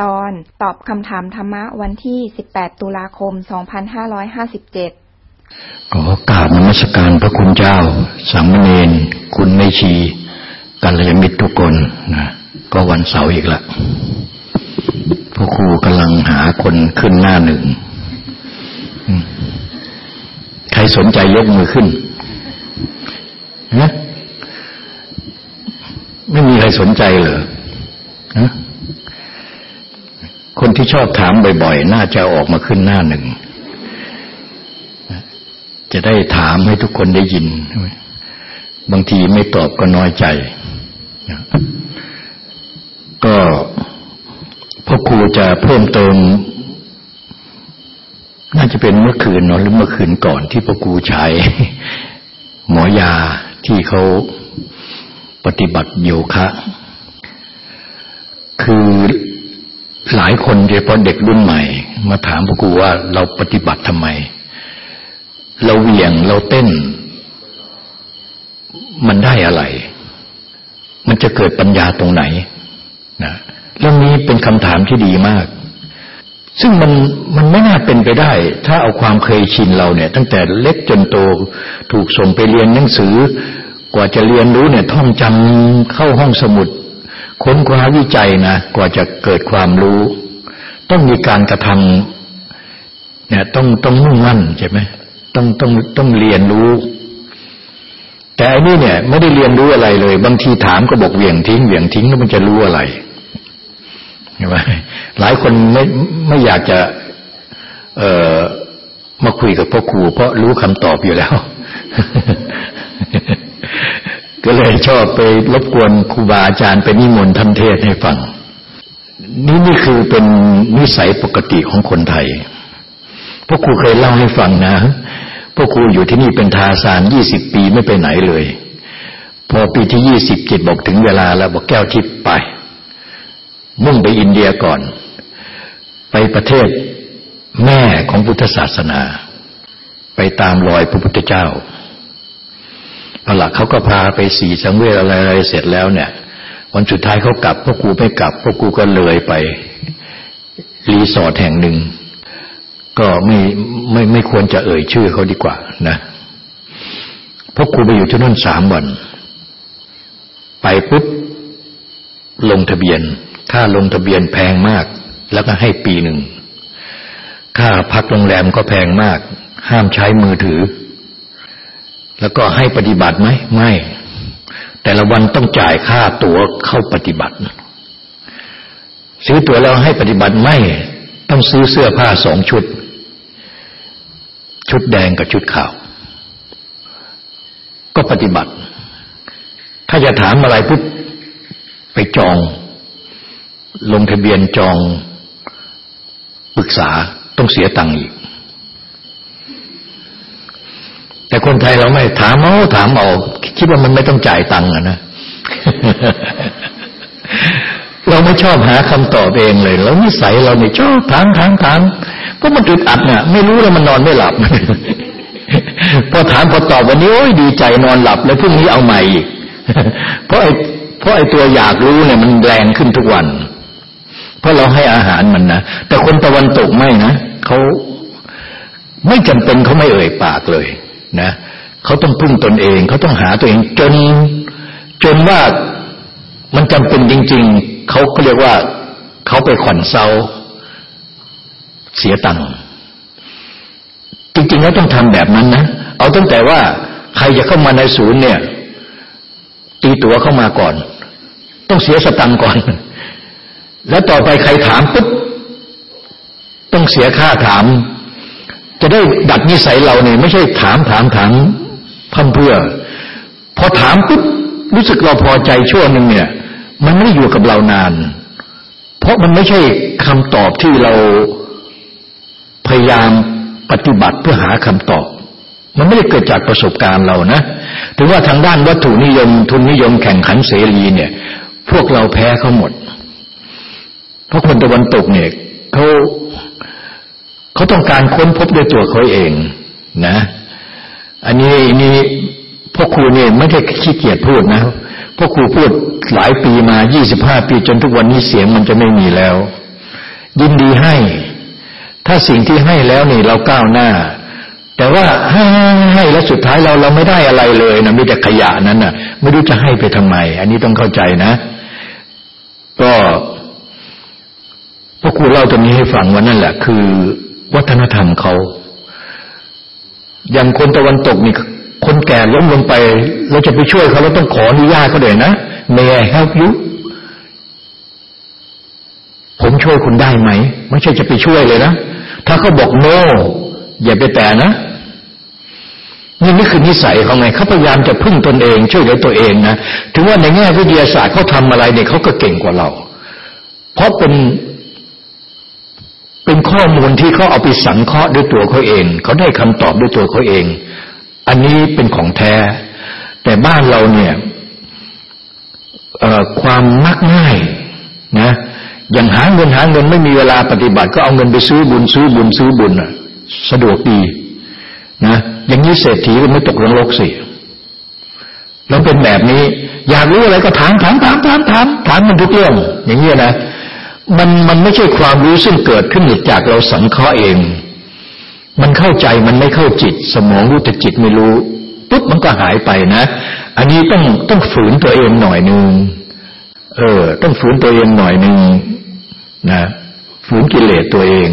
ตอนตอบคำถามธรรมะวันที่ 18 ตุลาคม 2557 ขอกราบนมัสการพระคุณเจ้า สังมเนนคุณไม่ชีกัลยาณมิตรทุกคนนะก็วันเสาร์อีกละพระครูกำลังหาคนขึ้นหน้าหนึ่ง ใครสนใจยกมือขึ้นนะไม่มีใครสนใจเหรอนะ คนที่ชอบถามบ่อย ๆ น่าจะออกมาขึ้นหน้าหนึ่ง จะได้ถามให้ทุกคนได้ยิน บางทีไม่ตอบก็น้อยใจ ก็พ่อครูจะเพิ่มเติม น่าจะเป็นเมื่อคืนนอนหรือเมื่อคืนก่อนที่พ่อครูใช้ หมอยาที่เขาปฏิบัติโยคะ คือ หลายคนโดยเฉพาะเด็กรุ่นใหม่ มาถามพระครูว่าเราปฏิบัติทำไม เราเหวี่ยงเราเต้น มันได้อะไร มันจะเกิดปัญญาตรงไหนนะเรื่องนี้เป็นคำถามที่ดีมาก ซึ่งมันมันไม่น่าเป็นไปได้ ถ้าเอาความเคยชินเราเนี่ย ตั้งแต่เล็กจนโตถูกส่งไปเรียนหนังสือกว่าจะเรียนรู้เนี่ยท่องจำเข้าห้องสมุด ค้นคว้าวิจัยนะกว่าจะเกิดความรู้ ต้องมีการกระทำเนี่ยต้องต้องมุ่งมั่นใช่ไหมต้องต้องต้องเรียนรู้ แต่อันนี้เนี่ยไม่ได้เรียนรู้อะไรเลย บางทีถามก็บอกเหวี่ยงทิ้งเหวี่ยงทิ้งแล้วมันจะรู้อะไรใช่ไหมหลายคนไม่ไม่อยากจะ เอ่อมาคุยกับพ่อครูเพราะรู้คำตอบอยู่แล้ว ก็เลยชอบไปรบกวนครูบาอาจารย์ไปนิมนต์ท่านเทศให้ฟัง นี่นี่คือเป็นนิสัยปกติของคนไทยพวกครูเคยเล่าให้ฟังนะพวกครูอยู่ที่นี่เป็นทาสานยี่สิบปีไม่ไปไหนเลย พอปีที่ยี่สิบจิตบอกถึงเวลาแล้วบอกแก้วทิพย์ไป มุ่งไปอินเดียก่อน ไปประเทศแม่ของพุทธศาสนา ไปตามรอยพระพุทธเจ้า เอาละเขาก็พาไปสี่สังเวชอะไรเสร็จแล้วเนี่ย วันสุดท้ายเขากลับพวกกูไม่กลับ พวกกูก็เลยไป รีสอร์ทแห่งหนึ่ง ก็ไม่ไม่ไม่ควรจะเอ่ยชื่อเขาดีกว่านะพวกกูไปอยู่ที่นั่นสามวัน ไปปุ๊บลงทะเบียน ค่าลงทะเบียนแพงมาก แล้วก็ให้ปีหนึ่ง ค่าพักโรงแรมก็แพงมาก ห้ามใช้มือถือ แล้วก็ให้ปฏิบัติไหมไม่ แต่ละวันต้องจ่ายค่าตั๋วเข้าปฏิบัติ ซื้อตั๋วแล้วให้ปฏิบัติไม่ ต้องซื้อเสื้อผ้าสองชุด ชุดแดงกับชุดขาว ก็ปฏิบัติ ถ้าจะถามอะไรปุ๊บไปจอง ลงทะเบียนจองปรึกษาต้องเสียตังค์อีก แต่คนไทยเราไม่ถามเอาถามเอาคิดว่ามันไม่ต้องจ่ายตังค์นะเราไม่ชอบหาคำตอบเองเลยเรานิสัยเราเนี่ยชอบถามถามถามเพราะมันอึดอัดเนี่ยไม่รู้แล้วมันนอนไม่หลับ พอถามพอตอบวันนี้โอ้ยดีใจนอนหลับแล้วพรุ่งนี้เอาใหม่อีกเพราะไอ้เพราะไอ้ตัวอยากรู้เนี่ยมันแรงขึ้นทุกวัน เพราะเราให้อาหารมันนะแต่คนตะวันตกไม่นะเขาไม่จำเป็นเขาไม่เอ่ยปากเลย นะเขาต้องพึ่งตนเอง เขาต้องหาตัวเองจน จนว่ามันจำเป็นจริง ๆ เขาก็เรียกว่าเขาไปขวัญเซาเสียตังค์จริงๆแล้วต้องทำแบบนั้นนะเอาตั้งแต่ว่าใครจะเข้ามาในศูนย์เนี่ย ตีตัวเข้ามาก่อน ต้องเสียสตังค์ก่อน แล้วต่อไปใครถามปุ๊บต้องเสียค่าถาม จะได้ดัดนิสัยเราเนี่ยไม่ใช่ถามถามถามพันเพื่อ พอถามปุ๊บรู้สึกเราพอใจชั่วหนึ่งเนี่ย มันไม่อยู่กับเรานาน เพราะมันไม่ใช่คำตอบที่เราพยายามปฏิบัติเพื่อหาคำตอบ มันไม่ได้เกิดจากประสบการณ์เรานะ ถึงว่าทางด้านวัตถุนิยม ทุนนิยมแข่งขันเสรีเนี่ย พวกเราแพ้เขาหมด เพราะคนตะวันตกเนี่ยเขา เขาต้องการค้นพบด้วยตัวเขาเองนะ อันนี้นี่พ่อครูเนี่ยไม่ได้ขี้เกียจพูดนะพ่อครูพูดหลายปีมายี่สิบห้าปีจนทุกวันนี้เสียงมันจะไม่มีแล้ว ยินดีให้ ถ้าสิ่งที่ให้แล้วนี่เราก้าวหน้า แต่ว่าให้ให้แล้วสุดท้ายเราเราไม่ได้อะไรเลยนะมีแต่ขยะนั้นนะ่ะ ไม่รู้จะให้ไปทำไม อันนี้ต้องเข้าใจนะ ก็พวกครูเล่าตัวนี้ให้ฟังว่านั่นแหละ คือ วัฒนธรรมเขา อย่างคนตะวันตกนี่คนแก่ล้มลงไป เราจะไปช่วยเขาเราต้องขออนุญาตเขาเลยนะ May I help you ผมช่วยคุณได้ไหม ไม่ใช่จะไปช่วยเลยนะ ถ้าเขาบอก no อย่าไปแต่นะ นี่นี่คือนิสัยเขาไงเขาพยายามจะพึ่งตนเอง ช่วยเหลือตัวเองนะ ถึงว่าในแง่วิทยาศาสตร์เขาทำอะไรเนี่ยเขาก็เก่งกว่าเรา เพราะเป็น เป็นข้อมูลที่เขาเอาไปสังเคราะห์ด้วยตัวเขาเอง เขาได้คำตอบด้วยตัวเขาเอง อันนี้เป็นของแท้ แต่บ้านเราเนี่ยความมักง่ายนะอย่างหาเงินหาเงินไม่มีเวลาปฏิบัติ ก็เอาเงินไปซื้อบุญซื้อบุญซื้อบุญอะ สะดวกดีนะอย่างนี้เศรษฐีก็ไม่ตกนรกสิเราเป็นแบบนี้ อยากรู้อะไรก็ถามถามถามถามถามถามมันทุกเรื่อง อย่างนี้นะ มันมันไม่ใช่ความรู้ซึ่งเกิดขึ้นจากเราสังเคราะห์เอง มันเข้าใจมันไม่เข้าจิต สมองรู้แต่จิตไม่รู้ปุ๊บมันก็หายไปนะ อันนี้ต้องต้องฝืนตัวเองหน่อยหนึ่งเออ ต้องฝืนตัวเองหน่อยหนึ่งนะฝืนกิเลสตัวเอง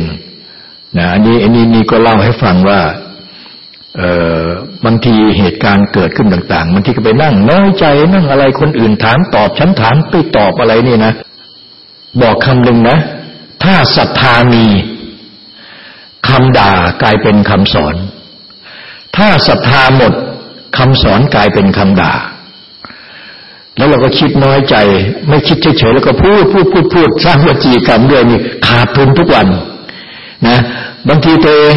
นะอันนี้อันนี้นี่ก็เล่าให้ฟังว่าเออบางทีเหตุการณ์เกิดขึ้นต่างๆบางทีก็ไปนั่งน้อยใจนั่งอะไรคนอื่นถามตอบฉันถามไปตอบอะไรนี่นะ บอกคำหนึ่งนะ ถ้าศรัทธามีคำด่ากลายเป็นคำสอน ถ้าศรัทธาหมดคำสอนกลายเป็นคำด่า แล้วเราก็คิดน้อยใจ ไม่คิดเฉยๆแล้วก็พูดพูดพูดพูดสร้างวจีกรรมด้วยนี่ขาดทุนทุกวันนะบางทีตัวเอง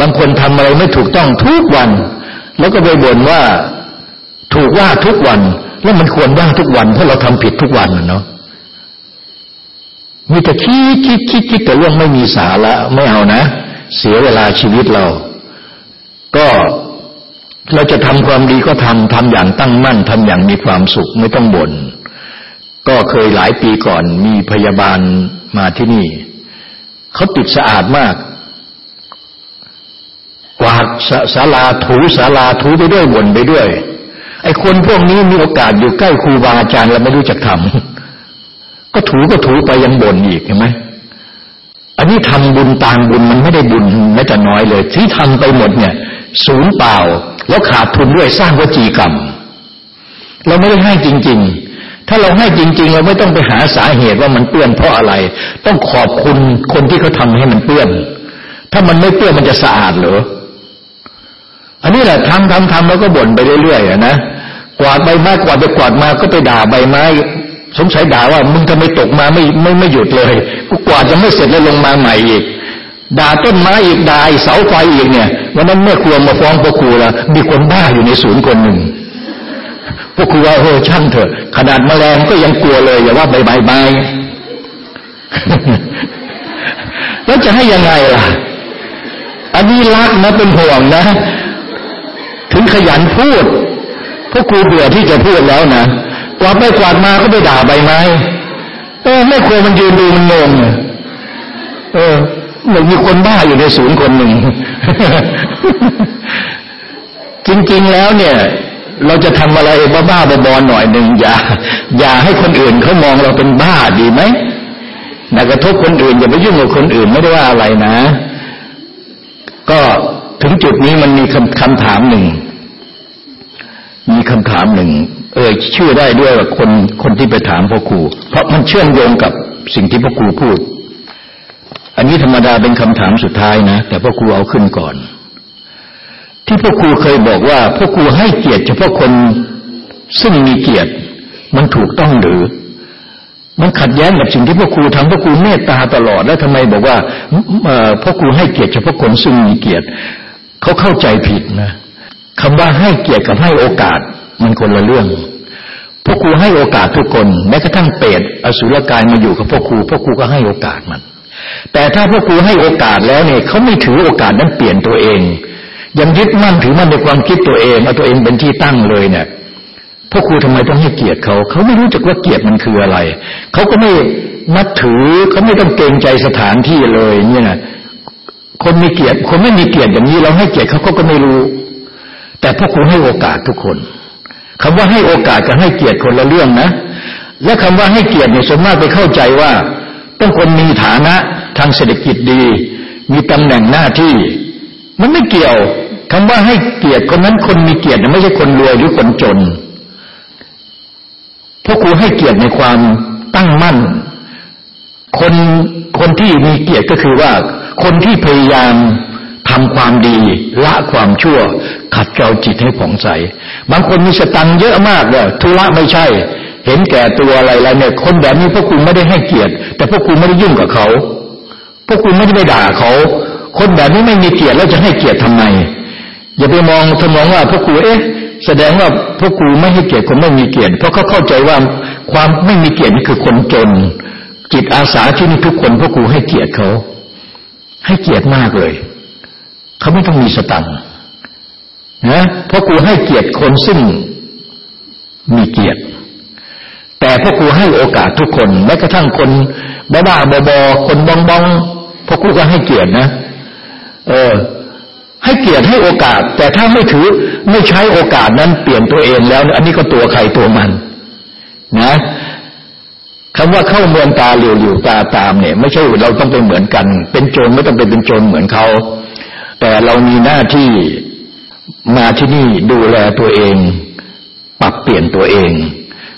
บางคนทำอะไรไม่ถูกต้องทุกวัน แล้วก็ไปบ่นว่าถูกว่าทุกวัน แล้วมันควรว่าทุกวันเพราะเราทำผิดทุกวันเนาะ มีแต่คิดคิดคิดคิดแต่เรื่องไม่มีสาระไม่เอานะ เสียเวลาชีวิตเรา ก็เราจะทำความดีก็ทำทำอย่างตั้งมั่นทำอย่างมีความสุขไม่ต้องบน่นก็เคยหลายปีก่อนมีพยาบาลมาที่นี่ เขาติดสะอาดมาก กวาดศาลาถูศาลาถูไปด้วยบ่นไปด้วย ไอ้คนพวกนี้มีโอกาสอยู่ใกล้ครูบาอาจารย์แล้วไม่รู้จักทำ ก็ถูก็ถูไปยังบ่นอีกเห็นไหมอันนี้ทำบุญตามบุญมันไม่ได้บุญแม้แต่น้อยเลย ที่ทำไปหมดเนี่ยศูนย์เปล่า แล้วขาดทุนด้วยสร้างวจีกรรม เราไม่ได้ให้จริง ๆ ถ้าเราให้จริง ๆ เราไม่ต้องไปหาสาเหตุว่ามันเปื้อนเพราะอะไร ต้องขอบคุณคนที่เขาทาให้มันเปื้อน ถ้ามันไม่เปื้อนมันจะสะอาดเหรออันนี้แหละทำทำทำแล้วก็บ่นไปเรื่อยๆนะกวาดใบไม้กวาดไปกวาดมาก็ไปด่าใบไม้ สงสัยด่าว่ามึงทำไมตกมาไม่ไม่ไม่หยุดเลยกูกว่าจะไม่เสร็จแล้วลงมาใหม่อีกด่าต้นไม้อีกด่าเสาไฟอีกเนี่ยวันนั้นแม่ครัวมาฟ้องพ่อครูละมีคนบ้าอยู่ในศูนย์คนหนึ่งพ่อครูว่าเออช่างเถอะ ขนาดแมลงก็ยังกลัวเลยอย่าว่าใบใบใบแล้วจะให้ยังไงล่ะ อันนี้รักนะเป็นห่วงนะ ถึงขยันพูดพ่อครูเบื่อที่จะพูดแล้วนะ วาดไปกวาดมาก็ไปด่าใบไม้เออแม่ครัวมันยืนดูมันงงเออเหมือนมีคนบ้าอยู่ในศูนย์คนหนึ่ง จริง ๆ แล้วเนี่ย เราจะทำอะไรบ้าๆบอๆหน่อยหนึ่งอย่า อย่าให้คนอื่นเขามองเราเป็นบ้าดีไหมนะกระทบคนอื่นอย่าไปยุ่งกับคนอื่นไม่ได้ว่าอะไรนะ ก็ถึงจุดนี้มันมีคำคำถามหนึ่ง มีคำถามหนึ่ง เออชื่อได้ด้วยว่าคนคนที่ไปถามพ่อครู เพราะมันเชื่อมโยงกับสิ่งที่พ่อครูพูด อันนี้ธรรมดาเป็นคำถามสุดท้ายนะ แต่พ่อครูเอาขึ้นก่อน ที่พ่อครูเคยบอกว่าพ่อครูให้เกียรติเฉพาะคนซึ่งมีเกียรติมันถูกต้องหรือ มันขัดแย้งกับสิ่งที่พ่อครูทำพ่อครูเมตตาตลอดแล้วทำไมบอกว่าพ่อครูให้เกียรติเฉพาะคนซึ่งมีเกียรติเขาเข้าใจผิดนะคำว่าให้เกียรติกับให้โอกาส มันคนละเรื่องพ่อครูให้โอกาสทุกคน แม้กระทั่งเปรตอสุรกายมาอยู่กับพ่อครูพ่อครูก็ให้โอกาสมัน แต่ถ้าพวกครูให้โอกาสแล้วเนี่ยเขาไม่ถือโอกาสนั้นเปลี่ยนตัวเอง ยังยึดมั่นถือมั่นในความคิดตัวเองเอาตัวเองเป็นที่ตั้งเลยเนี่ยพวกครูทำไมต้องให้เกียรติเขา เขาไม่รู้จักว่าเกียรติมันคืออะไร เขาก็ไม่นับถือเขาไม่ต้องเกรงใจสถานที่เลยเนี่ยคนมีเกียรติคนไม่มีเกียรติอย่างนี้เราให้เกียรติเขาก็ไม่รู้ แต่พวกคุณให้โอกาสทุกคน คำว่าให้โอกาสกับให้เกียรติคนละเรื่องนะ และคำว่าให้เกียรติเนี่ยส่วนมากไปเข้าใจว่า ต้องคนมีฐานะทางเศรษฐกิจดี มีตำแหน่งหน้าที่ มันไม่เกี่ยวคำว่าให้เกียรติคนนั้นคนมีเกียรติไม่ใช่คนรวยหรือคนจนพวกครูให้เกียรติในความตั้งมั่น คนคนที่มีเกียรติก็คือว่า คนที่พยายาม ทำความดีละความชั่ว ขัดเกลาจิตให้ผ่องใส บางคนมีสตังเยอะมากเลยธุระไม่ใช่ เห็นแก่ตัวอะไรอะไรเนี่ยคนแบบนี้พวกคุณไม่ได้ให้เกียรติ แต่พวกคุณไม่ได้ยุ่งกับเขา พวกคุณไม่ได้ไปด่าเขา คนแบบนี้ไม่มีเกียรติแล้วจะให้เกียรติทำไม อย่าไปมองทมองว่าพวกคุณเอ๊ะ แสดงว่าพวกครูไม่ให้เกียรติคนไม่มีเกียรติเพราะเขาเข้าใจว่าความไม่มีเกียรตินี่คือคนจน จิตอาสาที่นี่ทุกคนพวกครูให้เกียรติเขาให้เกียรติมากเลย เขาไม่ต้องมีสตังค์นะเพราะครูให้เกียรติคนซึ่งมีเกียรติ แต่พวกครูให้โอกาสทุกคนแม้กระทั่งคนบ้าบ้าบอบอคนบองบองพวกครูก็ให้เกียรตินะ เออ ให้เกียรติให้โอกาส แต่ถ้าไม่ถือไม่ใช้โอกาสนั้นเปลี่ยนตัวเองแล้ว อันนี้ก็ตัวใครตัวมัน นะคำว่าเข้าเมืองตาเหลียวอยู่ตาตามเนี่ย ไม่ใช่เราต้องเป็นเหมือนกัน เป็นโจรไม่ต้องเป็นเป็นโจรเหมือนเขา แต่เรามีหน้าที่มาที่นี่ดูแลตัวเอง ปรับเปลี่ยนตัวเอง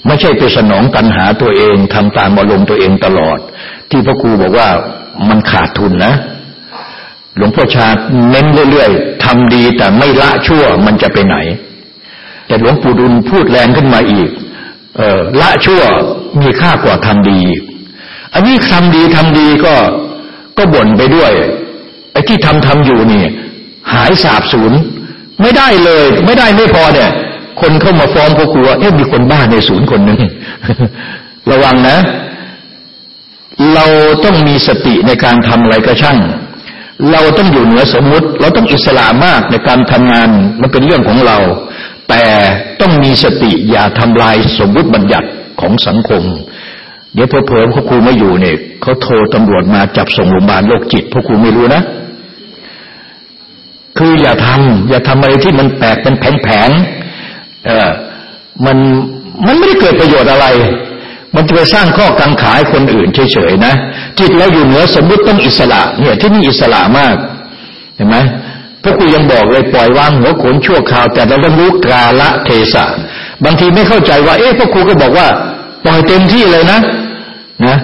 ไม่ใช่ไปสนองตัณหาตัวเองทำตามอารมณ์ตัวเองตลอด ที่พระครูบอกว่ามันขาดทุนนะ หลวงพ่อชาเน้นเรื่อยๆทำดีแต่ไม่ละชั่วมันจะไปไหน แต่หลวงปู่ดุลพูดแรงขึ้นมาอีกเออละชั่วมีค่ากว่าทำดี อันนี้ทำดีทำดีก็ก็บ่นไปด้วย ไอ้ที่ทำทำอยู่นี่หายสาบสูญไม่ได้เลย ไม่ได้ไม่พอเนี่ย คนเข้ามาฟ้องพวกกลัวเอ๊ะมีคนบ้าในศูนย์คนหนึ่งระวังนะ เราต้องมีสติในการทำอะไรก็ช่าง เราต้องอยู่เหนือสมมุติ เราต้องอิสระมากในการทำงานมันเป็นเรื่องของเรา แต่ต้องมีสติอย่าทำลายสมมุติบัญญัติของสังคมเดี๋ยวพอเพิ่มพครูไม่อยู่เนี่ยเขาโทรตำรวจมาจับส่งโรงพยาบาลโรคจิตพวกครูไม่รู้นะ คืออย่าทำอย่าทำอะไรที่มันแปลกเป็นแผงๆเออมันมันไม่ได้เกิดประโยชน์อะไร มันจะไปสร้างข้อกังขายคนอื่นเฉยๆนะจิตเราอยู่เหนือสมมติต้องอิสระ เนี่ยที่นี่อิสระมากเห็นไหมพวกกูยังบอกเลยปล่อยวางหัวขนชั่วคราว แต่เราต้องรู้กาละเทศะบางทีไม่เข้าใจว่าเอ๊ะพวกครูก็บอกว่า ปล่อยเต็มที่เลยนะนะ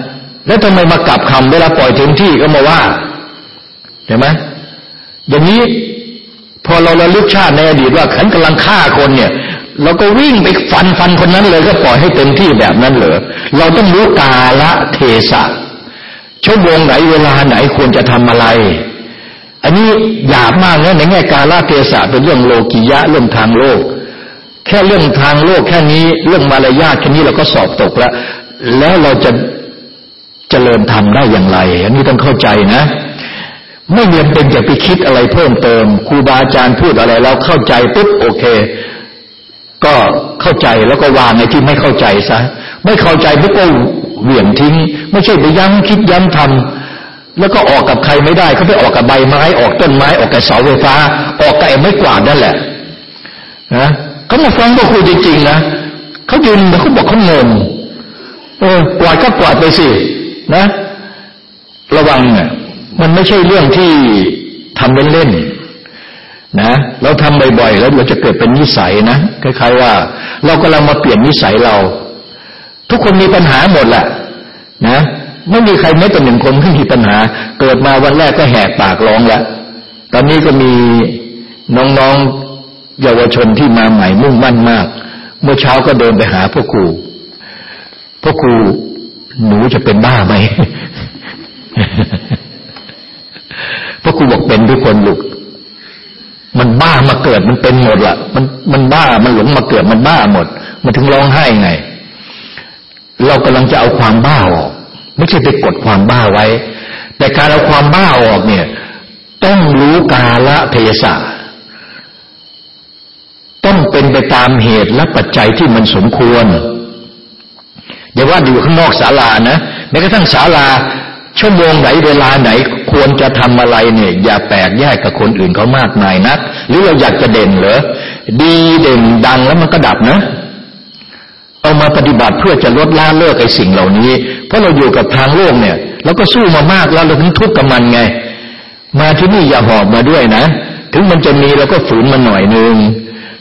แล้วทำไมมากลับคำเวลาปล่อยเต็มที่ก็มาว่าเห็นไหมอย่างนี้ พอเราระลึกชาติในอดีตว่าขันกำลังฆ่าคนเนี่ยเราก็วิ่งไปฟันฟันคนนั้นเลยก็ปล่อยให้เต็มที่แบบนั้นเหรอเราต้องรู้กาละเทศะชั่วโมงไหนเวลาไหนควรจะทำอะไร อันนี้หยาบมากนะในแง่กาละเทศะเป็นเรื่องโลกิยะเรื่องทางโลก แค่เรื่องทางโลกแค่นี้เรื่องมารยาทแค่นี้เราก็สอบตกแล้ว แล้วเราจะเจริญธรรมได้อย่างไร อันนี้ต้องเข้าใจนะ ไม่เรียนเป็นจะไปคิดอะไรเพิ่มเติมครูบาอาจารย์พูดอะไรเราเข้าใจปุ๊บโอเค ก็เข้าใจแล้วก็วางในที่ไม่เข้าใจซะไม่เข้าใจพวกก็เหวี่ยงทิ้ง ไม่ใช่ไปย้ำคิดย้ำทำแล้วก็ออกกับใครไม่ได้เขาไปออกกับใบไม้ออกต้นไม้ออกกับเสาไฟฟ้า ออกกับไอ้ไม้กวาดนั่นแหละนะเขามาฟังพวกคุยจริงๆนะเขายืนเขาบอกเขาเงินเออกวาดก็กวาดไปสินะ ระวังเนี่ย มันไม่ใช่เรื่องที่ทำเล่นๆนะ เราทำบ่อยๆ แล้วเราจะเกิดเป็นนิสัยนะคล้ายๆว่า เรากำลังมาเปลี่ยนนิสัยเรา ทุกคนมีปัญหาหมดแหละนะไม่มีใครแม้แต่หนึ่งคนที่มีปัญหา เกิดมาวันแรกก็แหกปากร้องแล้วตอนนี้ก็มีน้องๆเยาวชนที่มาใหม่มุ่งมั่นมาก เมื่อเช้าก็เดินไปหาพ่อครูพ่อครูหนูจะเป็นบ้าไหม พ่อครูบอกเป็นทุกคนลูกมันบ้ามาเกิดมันเป็นหมดละมันมันบ้ามันหลงมาเกิดมันบ้าหมด มันถึงร้องไห้ไง เรากำลังจะเอาความบ้าออก ไม่ใช่ไปกดความบ้าไว้ แต่การเอาความบ้าออกเนี่ย ต้องรู้กาละเทศะต้องเป็นไปตามเหตุและปัจจัยที่มันสมควรอย่าว่าอยู่ข้างนอกศาลานะแม้กระทั่งศาลา ชั่วโมงไหนเวลาไหนควรจะทำอะไรเนี่ย อย่าแปลกแยกกับคนอื่นเขามากมายนัก หรือเราอยากจะเด่นเหรอดีเด่นดังแล้วมันก็ดับนะเอามาปฏิบัติเพื่อจะลดละเลิกไอ้สิ่งเหล่านี้ เพราะเราอยู่กับทางโลกเนี่ยเราก็สู้มามากแล้วเราถึงทุกข์กับมันไง มาที่นี่อย่าหอบมาด้วยนะ ถึงมันจะมีเราก็ฝืนมันหน่อยนึง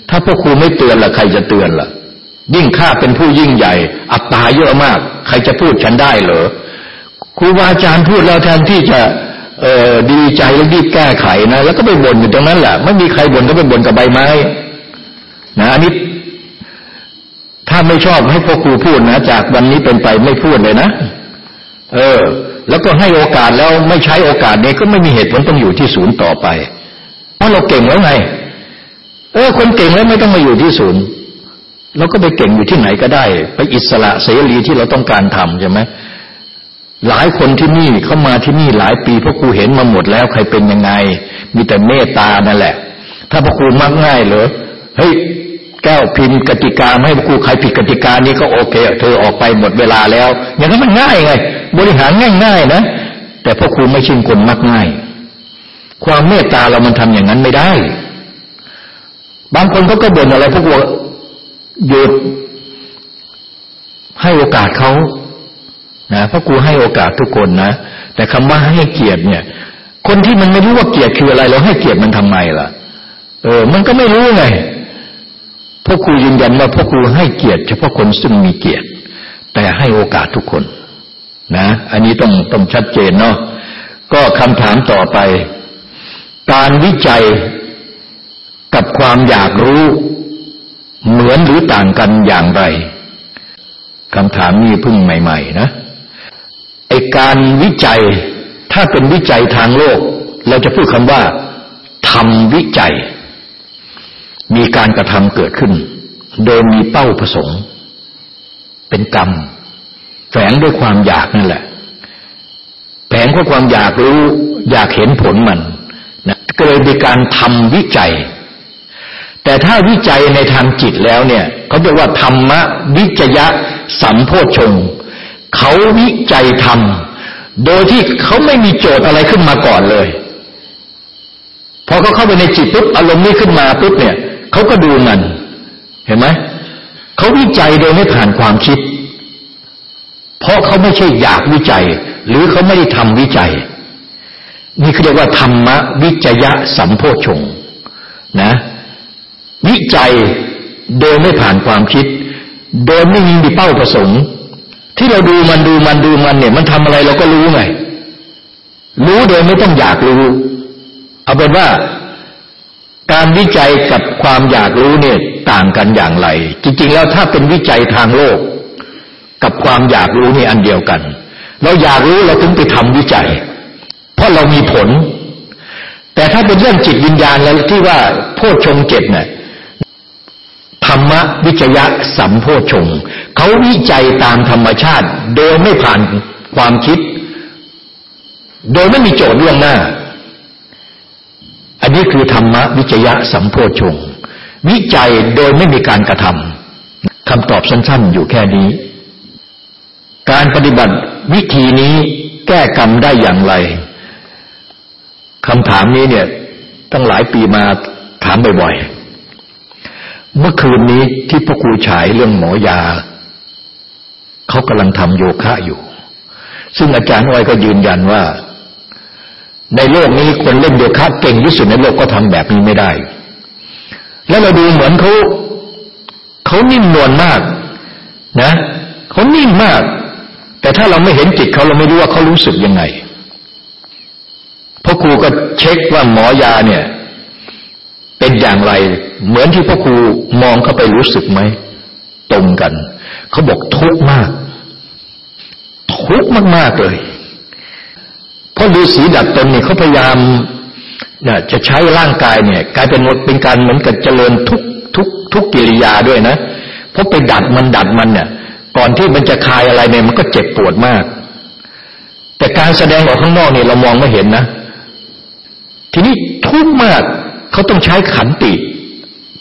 ถ้าพ่อครูไม่เตือนล่ะใครจะเตือนล่ะ ยิ่งข้าเป็นผู้ยิ่งใหญ่ อัตตาเยอะมาก ใครจะพูดฉันได้เหรอ ครูบาอาจารย์พูดแล้วแทนที่จะเออดีใจแล้วรีบแก้ไขนะ แล้วก็ไปบ่นอยู่ตรงนั้นแหละไม่มีใครบ่นก็ไปบ่นกับใบไม้นะอันนี้ถ้าไม่ชอบให้พ่อครูพูดนะจากวันนี้เป็นไปไม่พูดเลยนะ เออ แล้วก็ให้โอกาสแล้วไม่ใช้โอกาสนี้ก็ไม่มีเหตุผลต้องอยู่ที่ศูนย์ต่อไป เพราะเราเก่งแล้วไง เออ คนเก่งแล้วไม่ต้องมาอยู่ที่ศูนย์เราก็ไปเก่งอยู่ที่ไหนก็ได้ ไปอิสระเสรีที่เราต้องการทำใช่ไหม หลายคนที่นี่เข้ามาที่นี่หลายปีพ่อครูเห็นมาหมดแล้วใครเป็นยังไง มีแต่เมตตานั่นแหละ ถ้าพ่อครูมักง่ายเหรอเฮ้ยแก้วพิมพ์กติกาไม่ให้ครูใครผิดกติกานี้ก็โอเค เธอออกไปหมดเวลาแล้ว อย่างนั้นมันง่ายไง บริหารง่ายๆนะแต่พ่อครูไม่ชินคนมักง่าย ความเมตตาเรามันทำอย่างนั้นไม่ได้ บางคนเขาก็บ่นอะไรพวกเราหยุดให้โอกาสเขา นะพระครูให้โอกาสทุกคนนะ แต่คำว่าให้เกียรติเนี่ย คนที่มันไม่รู้ว่าเกียรติคืออะไร เราให้เกียรติมันทำไมล่ะ เออ มันก็ไม่รู้ไงพ่อครูยืนยันว่าพ่อครูให้เกียรติเฉพาะคนซึ่งมีเกียรติ แต่ให้โอกาสทุกคน นะ อันนี้ต้องต้องชัดเจนเนาะก็คำถามต่อไป การวิจัยกับความอยากรู้เหมือนหรือต่างกันอย่างไรคำถามนี้เพิ่งใหม่ ๆ นะ ไอการวิจัยถ้าเป็นวิจัยทางโลก เราจะพูดคำว่าทำวิจัย มีการกระทำเกิดขึ้น โดยมีเป้าประสงค์ เป็นกรรม แฝงด้วยความอยากนั่นแหละแฝงด้วยความอยากรู้ อยากเห็นผลมันนะก็เลยมีการทำวิจัย แต่ถ้าวิจัยในทางจิตแล้วเนี่ยเขาเรียกว่าธรรมวิจยะสัมโพชง เขาวิจัยทำโดยที่เขาไม่มีโจทย์อะไรขึ้นมาก่อนเลยพอเขาเข้าไปในจิตปุ๊บอารมณ์นี้ขึ้นมาปุ๊บเนี่ยเขาก็ดูมัน เห็นไหมเขาวิจัยโดยไม่ผ่านความคิด เพราะเขาไม่ใช่อยากวิจัย หรือเขาไม่ได้ทำวิจัย นี่คือเรียกว่าธรรมวิจยะสัมโพชงนะ วิจัยโดยไม่ผ่านความคิด โดยไม่มีเป้าประสงค์ ที่เราดูมันดูมันดูมันเนี่ย มันทำอะไรเราก็รู้ไง รู้โดยไม่ต้องอยากรู้ เอาเป็นว่าการวิจัยกับความอยากรู้เนี่ยต่างกันอย่างไร จริง ๆ แล้วถ้าเป็นวิจัยทางโลก กับความอยากรู้นี่อันเดียวกัน เราอยากรู้เราถึงไปทำวิจัย เพราะเรามีผล แต่ถ้าเป็นเรื่องจิตวิญญาณแล้วที่ว่าโพชงเจ็ดเนี่ย มวิจยะสัมโพชงเขาวิจัยตามธรรมชาติ โดยไม่ผ่านความคิด โดยไม่มีโจทย์ล่วงหน้า อันนี้คือธรรมวิจยะสัมโพชงวิจัยโดยไม่มีการกระทำคำตอบสั้นๆ อยู่แค่นี้ การปฏิบัติวิธีนี้แก้กรรมได้อย่างไรคำถามนี้เนี่ยตั้งหลายปีมาถามบ่อยๆ เมื่อคืนนี้ที่พ่อครูฉายเรื่องหมอยา เขากำลังทำโยคะอยู่ ซึ่งอาจารย์อ้อยก็ยืนยันว่า ในโลกนี้คนเล่นโยคะเก่งที่สุดในโลกก็ทำแบบนี้ไม่ได้ แล้วเราดูเหมือนเขาเขานิ่มนวลมาก นะเขานิ่มมาก แต่ถ้าเราไม่เห็นจิตเขาเราไม่รู้ว่าเขารู้สึกยังไงพ่อครูก็เช็คว่าหมอยาเนี่ย เป็นอย่างไร เหมือนที่พ่อครูมองเข้าไปรู้สึกไหม ตรงกัน เขาบอกทุกข์มาก ทุกข์มาก ๆ เลย เพราะฤาษีดัดตนเนี่ยเขาพยายามเนี่ยจะใช้ร่างกายเนี่ย กลายเป็นเป็นการเหมือนกับเจริญทุกทุกทุกกิริยาด้วยนะ เพราะไปดัดมันดัดมันเนี่ย ก่อนที่มันจะคลายอะไรเนี่ยมันก็เจ็บปวดมาก แต่การแสดงออกข้างนอกเนี่ยเรามองไม่เห็นนะ ทีนี้ทุกข์มาก เขาต้องใช้ขันติ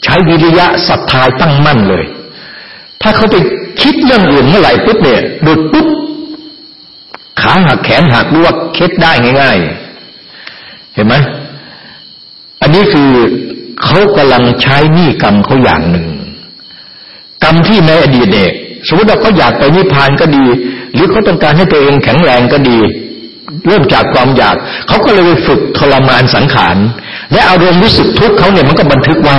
ใช้วิริยะศรัทธาตั้งมั่นเลย ถ้าเขาไปคิดเรื่องอื่นเมื่อไหร่ปุ๊บเนี่ยหลุดปุ๊บขาหักแขนหักหรือว่าเคล็ดได้ง่าย ๆ เห็นไหมอันนี้คือเขากำลังใช้หนี้กรรมเขาอย่างหนึ่ง กรรมที่ในอดีตเด็กสมมติว่าเขาอยากไปนิพพานก็ดี หรือเขาต้องการให้ตัวเองแข็งแรงก็ดี เริ่มจากความอยาก เขาก็เลยไปฝึกทรมานสังขาร และอารมณ์รู้สึกทุกข์เขาเนี่ยมันก็บันทึกไว้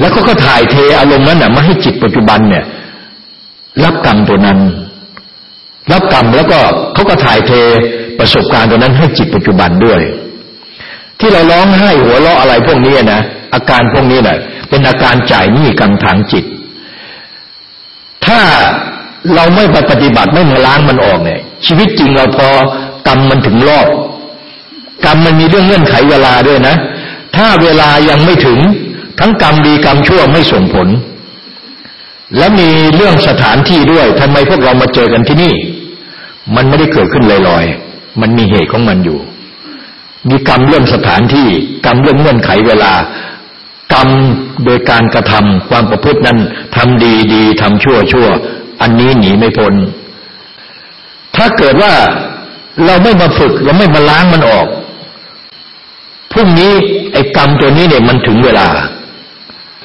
แล้วเขาก็ถ่ายเทอารมณ์นั้นนะมาให้จิตปัจจุบันเนี่ย รับกรรมตัวนั้น รับกรรมแล้วก็เขาก็ถ่ายเทประสบการณ์ตัวนั้นให้จิตปัจจุบันด้วย ที่เราร้องไห้หัวเราะอะไรพวกนี้นะอาการพวกนี้นะ่ะเป็นอาการจ่ายหนี้กรรมทางจิต ถ้าเราไม่ปฏิบัติไม่มาล้างมันออกเนี่ย ชีวิตจริงเราพอกรรมมันถึงรอบ กรรมมันมีเรื่องเงื่อนไขเวลาด้วยนะ ถ้าเวลายังไม่ถึง ทั้งกรรมดีกรรมชั่วไม่ส่งผล และมีเรื่องสถานที่ด้วยทำไมพวกเรามาเจอกันที่นี่ มันไม่ได้เกิดขึ้นลอยๆ มันมีเหตุของมันอยู่ มีกรรมเรื่องสถานที่ กรรมเรื่องเงื่อนไขเวลากรรมโดยการกระทำความประพฤตินั้นทำดีดีทำชั่วชั่ว อันนี้หนีไม่พ้น ถ้าเกิดว่าเราไม่มาฝึกเราไม่มาล้างมันออกพรุ่งนี้ไอ้กรรมตัวนี้เนี่ยมันถึงเวลา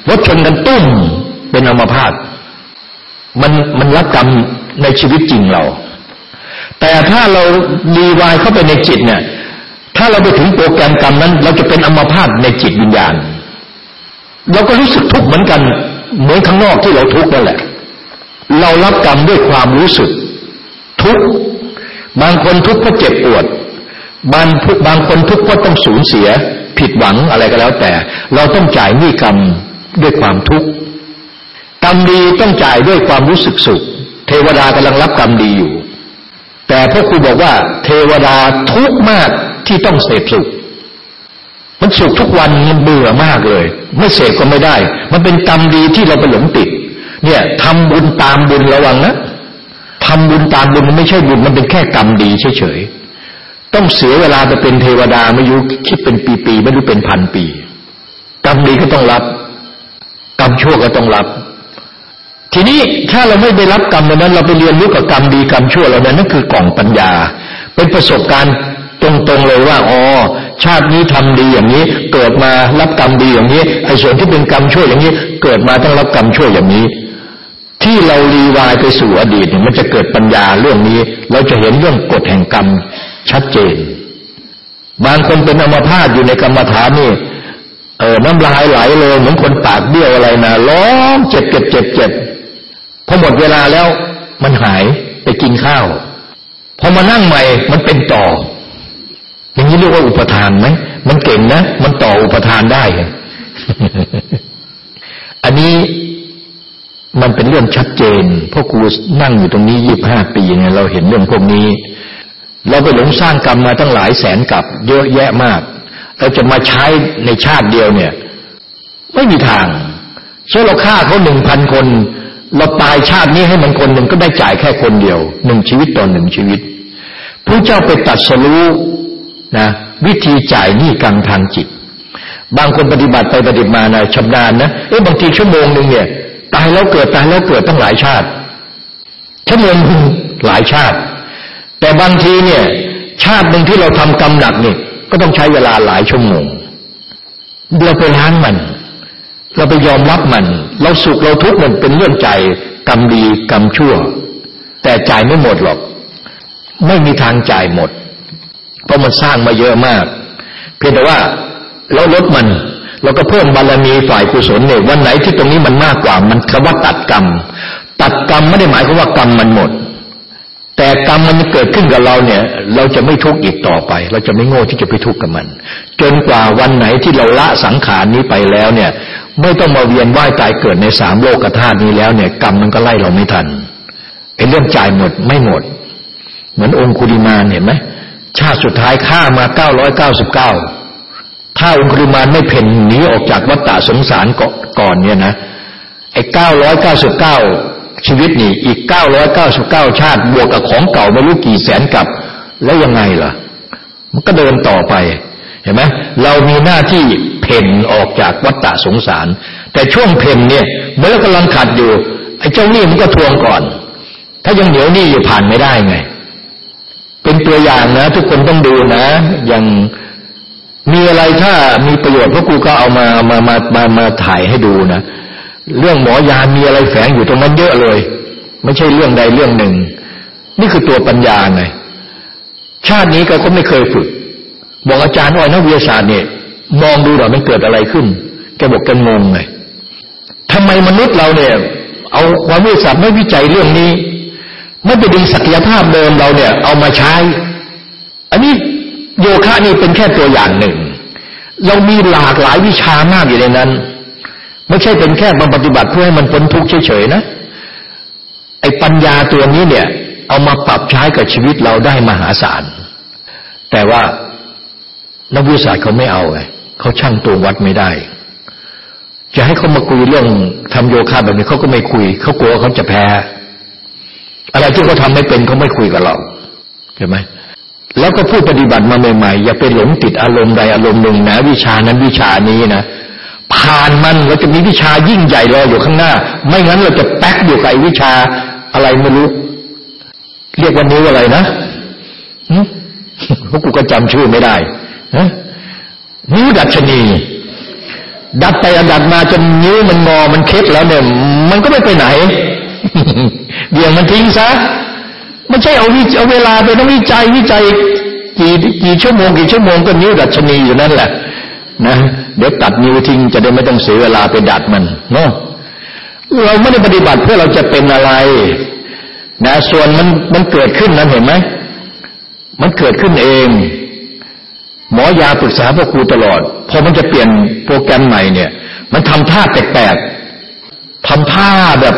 รถชนกันตุ้มเป็นอมพาตมันมันรับกรรมในชีวิตจริงเรา แต่ถ้าเราดีวายเข้าไปในจิตเนี่ย ถ้าเราไปถึงโปรแกรมกรรมนั้น เราจะเป็นอมพาตในจิตวิญญาณ เราก็รู้สึกทุกข์เหมือนกัน เหมือนข้างนอกที่เราทุกข์นั่นแหละ เรารับกรรมด้วยความรู้สึก ทุกข์บางคนทุกข์เพราะเจ็บปวด บางบางคนทุกข์เพราะต้องสูญเสีย ผิดหวังอะไรก็แล้วแต่ เราต้องจ่ายหนี้กรรมด้วยความทุกข์กรรมดีต้องจ่ายด้วยความรู้สึกสุข เทวดากำลังรับกรรมดีอยู่ แต่พวกครูบอกว่า เทวดาทุกข์มากที่ต้องเสพสุข มันสุขทุกวันมันเบื่อมากเลย ไม่เสพก็ไม่ได้ มันเป็นกรรมดีที่เราไปหลงติด เนี่ยทำบุญตามบุญระวังนะ ทำบุญตามบุญมันไม่ใช่บุญมันเป็นแค่กรรมดีเฉยๆต้องเสียเวลาไปเป็นเทวดาไม่ยุคิดเป็นปีๆไม่รู้เป็นพันปี กรรมดีก็ต้องรับ กรรมชั่วก็ต้องรับ ทีนี้ถ้าเราไม่ได้รับกรรมนั้น เราไปเรียนรู้กับกรรมดีกรรมชั่วเราเนั้นนั่นคือกล่องปัญญา เป็นประสบการณ์ตรงๆเลยว่าอ๋อชาตินี้ทำดีอย่างนี้ เกิดมารับกรรมดีอย่างนี้ไอ้ส่วนที่เป็นกรรมชั่วอย่างนี้ เกิดมาต้องรับกรรมชั่วอย่างนี้ ที่เรารีวายไปสู่อดีตเนี่ยมันจะเกิดปัญญาเรื่องนี้ เราจะเห็นเรื่องกฎแห่งกรรมชัดเจน บางคนเป็นอมพาตอยู่ในกรรมฐานนี่เออน้ำลายไหลเลยเหมือนคนปากเบี้ยวอะไรนะร้องเจ็บเจ็บเจ็บเจ็บพอหมดเวลาแล้วมันหายไปกินข้าวพอมานั่งใหม่มันเป็นต่อ อย่างนี้เรียกว่าอุปทานไหมมันเก่งนะมันต่ออุปทานได้ อันนี้ มันเป็นเรื่องชัดเจนพวกครูนั่งอยู่ตรงนี้ยี่บห้าปีเนี่ยเราเห็นเรื่องพวกนี้ เราไปหลงสร้างกรรมมาตั้งหลายแสนกับเยอะแยะมาก เราจะมาใช้ในชาติเดียวเนี่ย ไม่มีทางเช่นเราฆ่าเขาหนึ่งพันคน เราตายชาตินี้ให้มันคนหนึ่งก็ได้จ่ายแค่คนเดียวหนึ่งชีวิตต่อหนึ่งชีวิตพระเจ้าไปตัดสรู้นะวิธีจ่ายหนี้กรรมทางจิต บางคนปฏิบัติไปปฏิบัติมานะชำนาญนะเอ๊ะบางทีชั่วโมงหนึ่งเนี่ย ตายแล้วเกิดตายแล้วเกิดตั้งหลายชาติชั่วโมงหนึ่งหลายชาติ แต่บางทีเนี่ย ชาติหนึ่งที่เราทำกรรมหนักเนี่ยก็ต้องใช้เวลาหลายชั่วโมงเราไปล้างมัน เราไปยอมรับมัน เราสุขเราทุกข์มันเป็นเรื่องใจกรรมดีกรรมชั่ว แต่จ่ายไม่หมดหรอก ไม่มีทางจ่ายหมด เพราะมันสร้างมาเยอะมาก เพียงแต่ว่าเราลดมัน เราก็เพิ่มบารมีฝ่ายกุศลเนี่ยวันไหนที่ตรงนี้มันมากกว่า มันคำว่าตัดกรรม ตัดกรรมไม่ได้หมายความว่ากรรมมันหมด แต่กรรมมันเกิดขึ้นกับเราเนี่ย เราจะไม่ทุกข์อีกต่อไป เราจะไม่โง่ที่จะไปทุกข์กับมัน จนกว่าวันไหนที่เราละสังขารนี้ไปแล้วเนี่ย ไม่ต้องมาเวียนว่ายตายเกิดในสามโลกธาตุนี้แล้วเนี่ย กรรมมันก็ไล่เราไม่ทันไอ้เรื่องจ่ายหมดไม่หมด เหมือนองคุริมานเห็นไหมชาติสุดท้ายฆ่ามาเก้าร้อยเก้าสิบเก้า ถ้าองคุริมานไม่เพ่นหนีออกจากวัฏฏะสงสารก่อนเนี่ยนะไอ้เก้าร้อยเก้าสิบเก้าชีวิตนี่อีกเก้าร้อยเก้าสิบเก้าชาติ บวกกับของเก่าไม่รู้กี่แสนกับแล้วยังไงล่ะ มันก็เดินต่อไป เห็นไหมเรามีหน้าที่เพ่นออกจากวัฏฏะสงสาร แต่ช่วงเพ่นเนี่ยเมื่อกำลังขัดอยู่ไอ้เจ้าหนี้มันก็ทวงก่อน ถ้ายังเหนียวหนี้อยู่ผ่านไม่ได้ไง เป็นตัวอย่างนะ ทุกคนต้องดูนะอย่าง มีอะไรถ้ามีประโยชน์พวกกูก็เอามามามามามาถ่ายให้ดูนะเรื่องหมอยามีอะไรแฝงอยู่ตรงนั้นเยอะเลย ไม่ใช่เรื่องใดเรื่องหนึ่ง นี่คือตัวปัญญาไงชาตินี้ก็ไม่เคยฝึก บอกอาจารย์ว่านักวิทยาศาสตร์เนี่ยมองดูหน่อยมันเกิดอะไรขึ้นแกบอกแกงงไงทำไมมนุษย์เราเนี่ย เอาความวิทยาศาสตร์ไม่วิจัยเรื่องนี้ ไม่ไปดึงศักยภาพเดิมเราเนี่ย เอามาใช้ อันนี้ โยคะนี่เป็นแค่ตัวอย่างหนึ่ง เรามีหลากหลายวิชามากอยู่ในนั้น ไม่ใช่เป็นแค่มาปฏิบัติเพื่อให้มันพ้นทุกข์เฉยๆนะไอ้ปัญญาตัวนี้เนี่ย เอามาปรับใช้กับชีวิตเราได้มหาศาล แต่ว่านักวิทยาศาสตร์เขาไม่เอาไงเขาช่างตัววัดไม่ได้ จะให้เขามาคุยเรื่องทำโยคะแบบนี้เขาก็ไม่คุย เขากลัวเขาจะแพ้ อะไรที่เขาทาไม่เป็นเขาไม่คุยกับเราใช่ไหม แล้วก็ผู้ปฏิบัติมาใหม่ๆอย่าไปหลงติดอารมณ์ใดอารมณ์หนึ่งนะ วิชานั้นวิชานี้นะผ่านมันเราจะมีวิชายิ่งใหญ่รออยู่ข้างหน้า ไม่งั้นเราจะแป๊กอยู่กับวิชาอะไรไม่รู้ เรียกว่านิ้วอะไรนะเพราะกูก็จำชื่อไม่ได้นิ้วดัชนี ดัดไปดัดมาจนนิ้วมันงอมันเคล็ดแล้วเนี่ย มันก็ไม่ไปไหนเบี่ยงมันทิ้งซะ ไม่ใช่เอาวิเอาเวลาไปต้องวิจัยวิจัยกี่กี่ชั่วโมงกี่ชั่วโมงก็นิ้วดัชนีอยู่นั่นแหละ นะเดี๋ยวตัดนิ้วทิ้งจะได้ไม่ต้องเสียเวลาไปดัดมันเนาะเราไม่ได้ปฏิบัติเพื่อเราจะเป็นอะไร นะ ส่วนมันมันเกิดขึ้นนั้นเห็นไหมมันเกิดขึ้นเอง หมอยาปรึกษาพวกครูตลอดพอมันจะเปลี่ยนโปรแกรมใหม่เนี่ย มันทำท่าแปลกๆทำท่าแบบ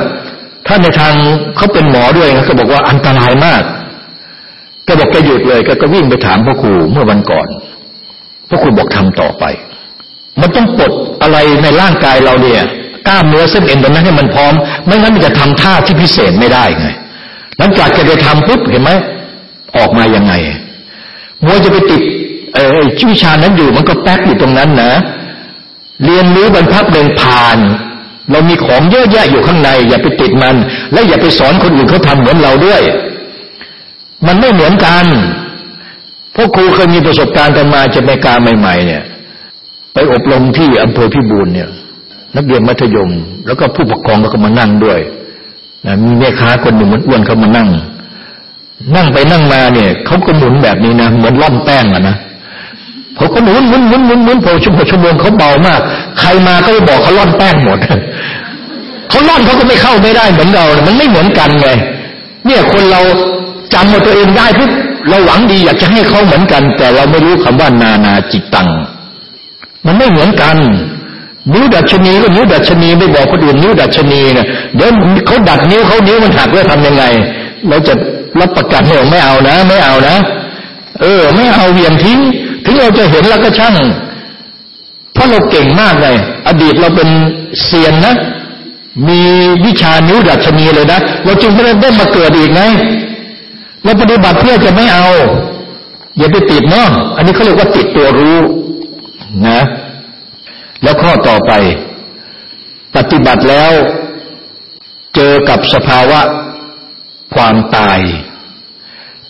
ถ้าในทางเขาเป็นหมอด้วยนะเขาบอกว่าอันตรายมากแกบอกแกหยุดเลยแกก็วิ่งไปถามพ่อครูเมื่อวันก่อนพ่อครูบอกทำต่อไป มันต้องปลดอะไรในร่างกายเราเนี่ยกล้ามเนื้อเส้นเอ็นตรงนั้นให้มันพร้อม ไม่งั้นมันจะทำท่าที่พิเศษไม่ได้ไงหลังจากแกไปทำปุ๊บเห็นไหมออกมายังไงมัวจะไปติดเออวิชานั้นอยู่มันก็แป๊กอยู่ตรงนั้นนะ เรียนรู้บรรพับเดินผ่าน เรามีของเยอะแยะอยู่ข้างใน อย่าไปติด มัน และอย่าไปสอนคนอื่นเขาทำเหมือนเราด้วย มันไม่เหมือนกันพวกครูเคยมีประสบการณ์กันมาจะไม่กาใหม่ ๆ เนี่ย ไปอบรมที่อำเภอพิบูลเนี่ย นักเรียนมัธยม แล้วก็ผู้ปกครองก็มานั่งด้วยนะมีแม่ค้าคนหนึ่งมันอ้วนเขามานั่ง นั่งไปนั่งมาเนี่ยเขาก็หมุนแบบนี้นะเหมือนล่อนแป้งอะนะเขาก็หมุนหมุนหมุนหมุนหมุนพอชั่วโมงชั่วโมงเขาเบามาก ใครมาก็บอกเขาล่อนแป้งหมด เขาล่อนเขาก็ไม่เข้าไม่ได้เหมือนเรา มันไม่เหมือนกันไง เนี่ยคนเราจำมาตัวเองได้ปุ๊บเราหวังดีอยากจะให้เขาเหมือนกัน แต่เราไม่รู้คำว่านานาจิตตัง มันไม่เหมือนกันนิ้วดัชนีก็นิ้วดัชนีไม่บอกคนอื่นนิ้วดัชนีเนี่ยเดี๋ยวเขาดัดนิ้วเขานิ้วมันหักแล้วทำยังไง เราจะรับประกันเนี่ยไม่เอานะ ไม่เอานะ เออ ไม่เอาเวียนทิ้ง ถึงเราจะเห็นแล้วก็ช่างเพราะเราเก่งมากเลยอดีตเราเป็นเซียนนะ มีวิชานิ้วดัชนีเลยนะเราจึงไม่ได้มาเกิดอีกไงเราปฏิบัติเพื่อจะไม่เอา อย่าไปติดเนาะอันนี้เขาเรียกว่าติดตัวรู้นะ แล้วข้อต่อไป ปฏิบัติแล้วเจอกับสภาวะความตาย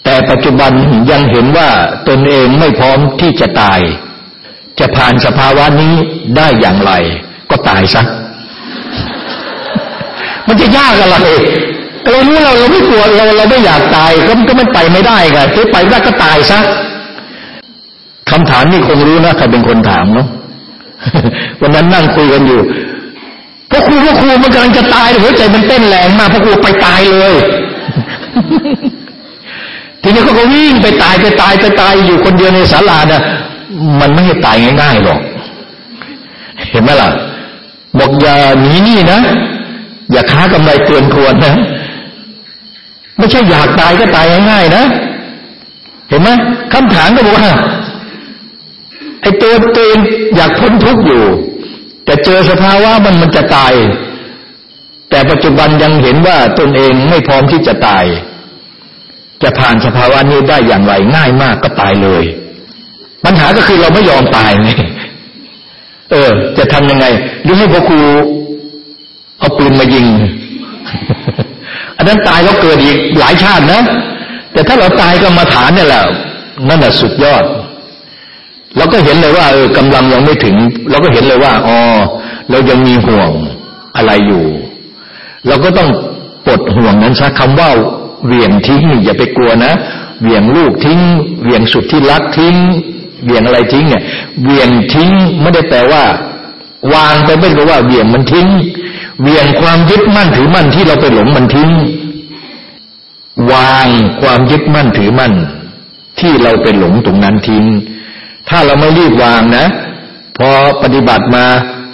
แต่ปัจจุบันยังเห็นว่าตนเองไม่พร้อมที่จะตาย จะผ่านสภาวะนี้ได้อย่างไร ก็ตายซะ มันจะยากอะไรเรารู้เราเราไม่กลัวเราเราไม่อยากตายก็ก็ไมันไปไม่ได้ไงถ้าไปได้ก็ตายซะคำถามนี่คงรู้นะใครเป็นคนถามเนาะวันนั้นนั่งคุยกันอยู่พระครูพระครูมันกำลังจะตายหัวใจมันเต้นแรงมากพระครูไปตายเลย ทีนี้เขาก็วิ่งไปตายไปตายไปตายอยู่คนเดียวในศาลาน่ะมันไม่ให้ตายง่ายๆหรอก เห็นไหมล่ะบอกอย่าหนีนี่นะ อย่าค้ากำไรเตือนควรนะ ไม่ใช่อยากตายก็ตายง่ายๆนะ เห็นไหมคำถามก็บอกว่าไอ้ตัวตัวเองอยากพ้นทุกข์อยู่ แต่เจอสภาวะมันมันจะตาย แต่ปัจจุบันยังเห็นว่าตนเองไม่พร้อมที่จะตาย จะผ่านสภาวะนี้ได้อย่างไรง่ายมากก็ตายเลย ปัญหาก็คือเราไม่ยอมตายไงเออ จะทำยังไงหรือให้พ่อครู เอาปืนมายิง อันนั้นตายแล้วเกิดอีกหลายชาตินะ แต่ถ้าเราตายกรรมาฐานเนี่ยแหละนั่นแหละสุดยอดเราก็เห็นเลยว่าเออกำลังยังไม่ถึง เราก็เห็นเลยว่าอ๋อเรายังมีห่วงอะไรอยู่ เราก็ต้องปลดห่วงนั้นซะคำว่าเวียงทิ้งอย่าไปกลัวนะเวียงลูกทิ้งเวียงสุดที่รักทิ้งเวียงอะไรทิ้งเนี่ยเวียงทิ้งไม่ได้แปลว่า วางไปไม่รู้ว่าเวียงมันทิ้ง เวียงความยึดมั่นถือมั่นที่เราไปหลงมันทิ้ง วางความยึดมั่นถือมั่น ที่เราไปหลงตรงนั้นทิ้ง ถ้าเราไม่รีบวางนะ พอปฏิบัติมา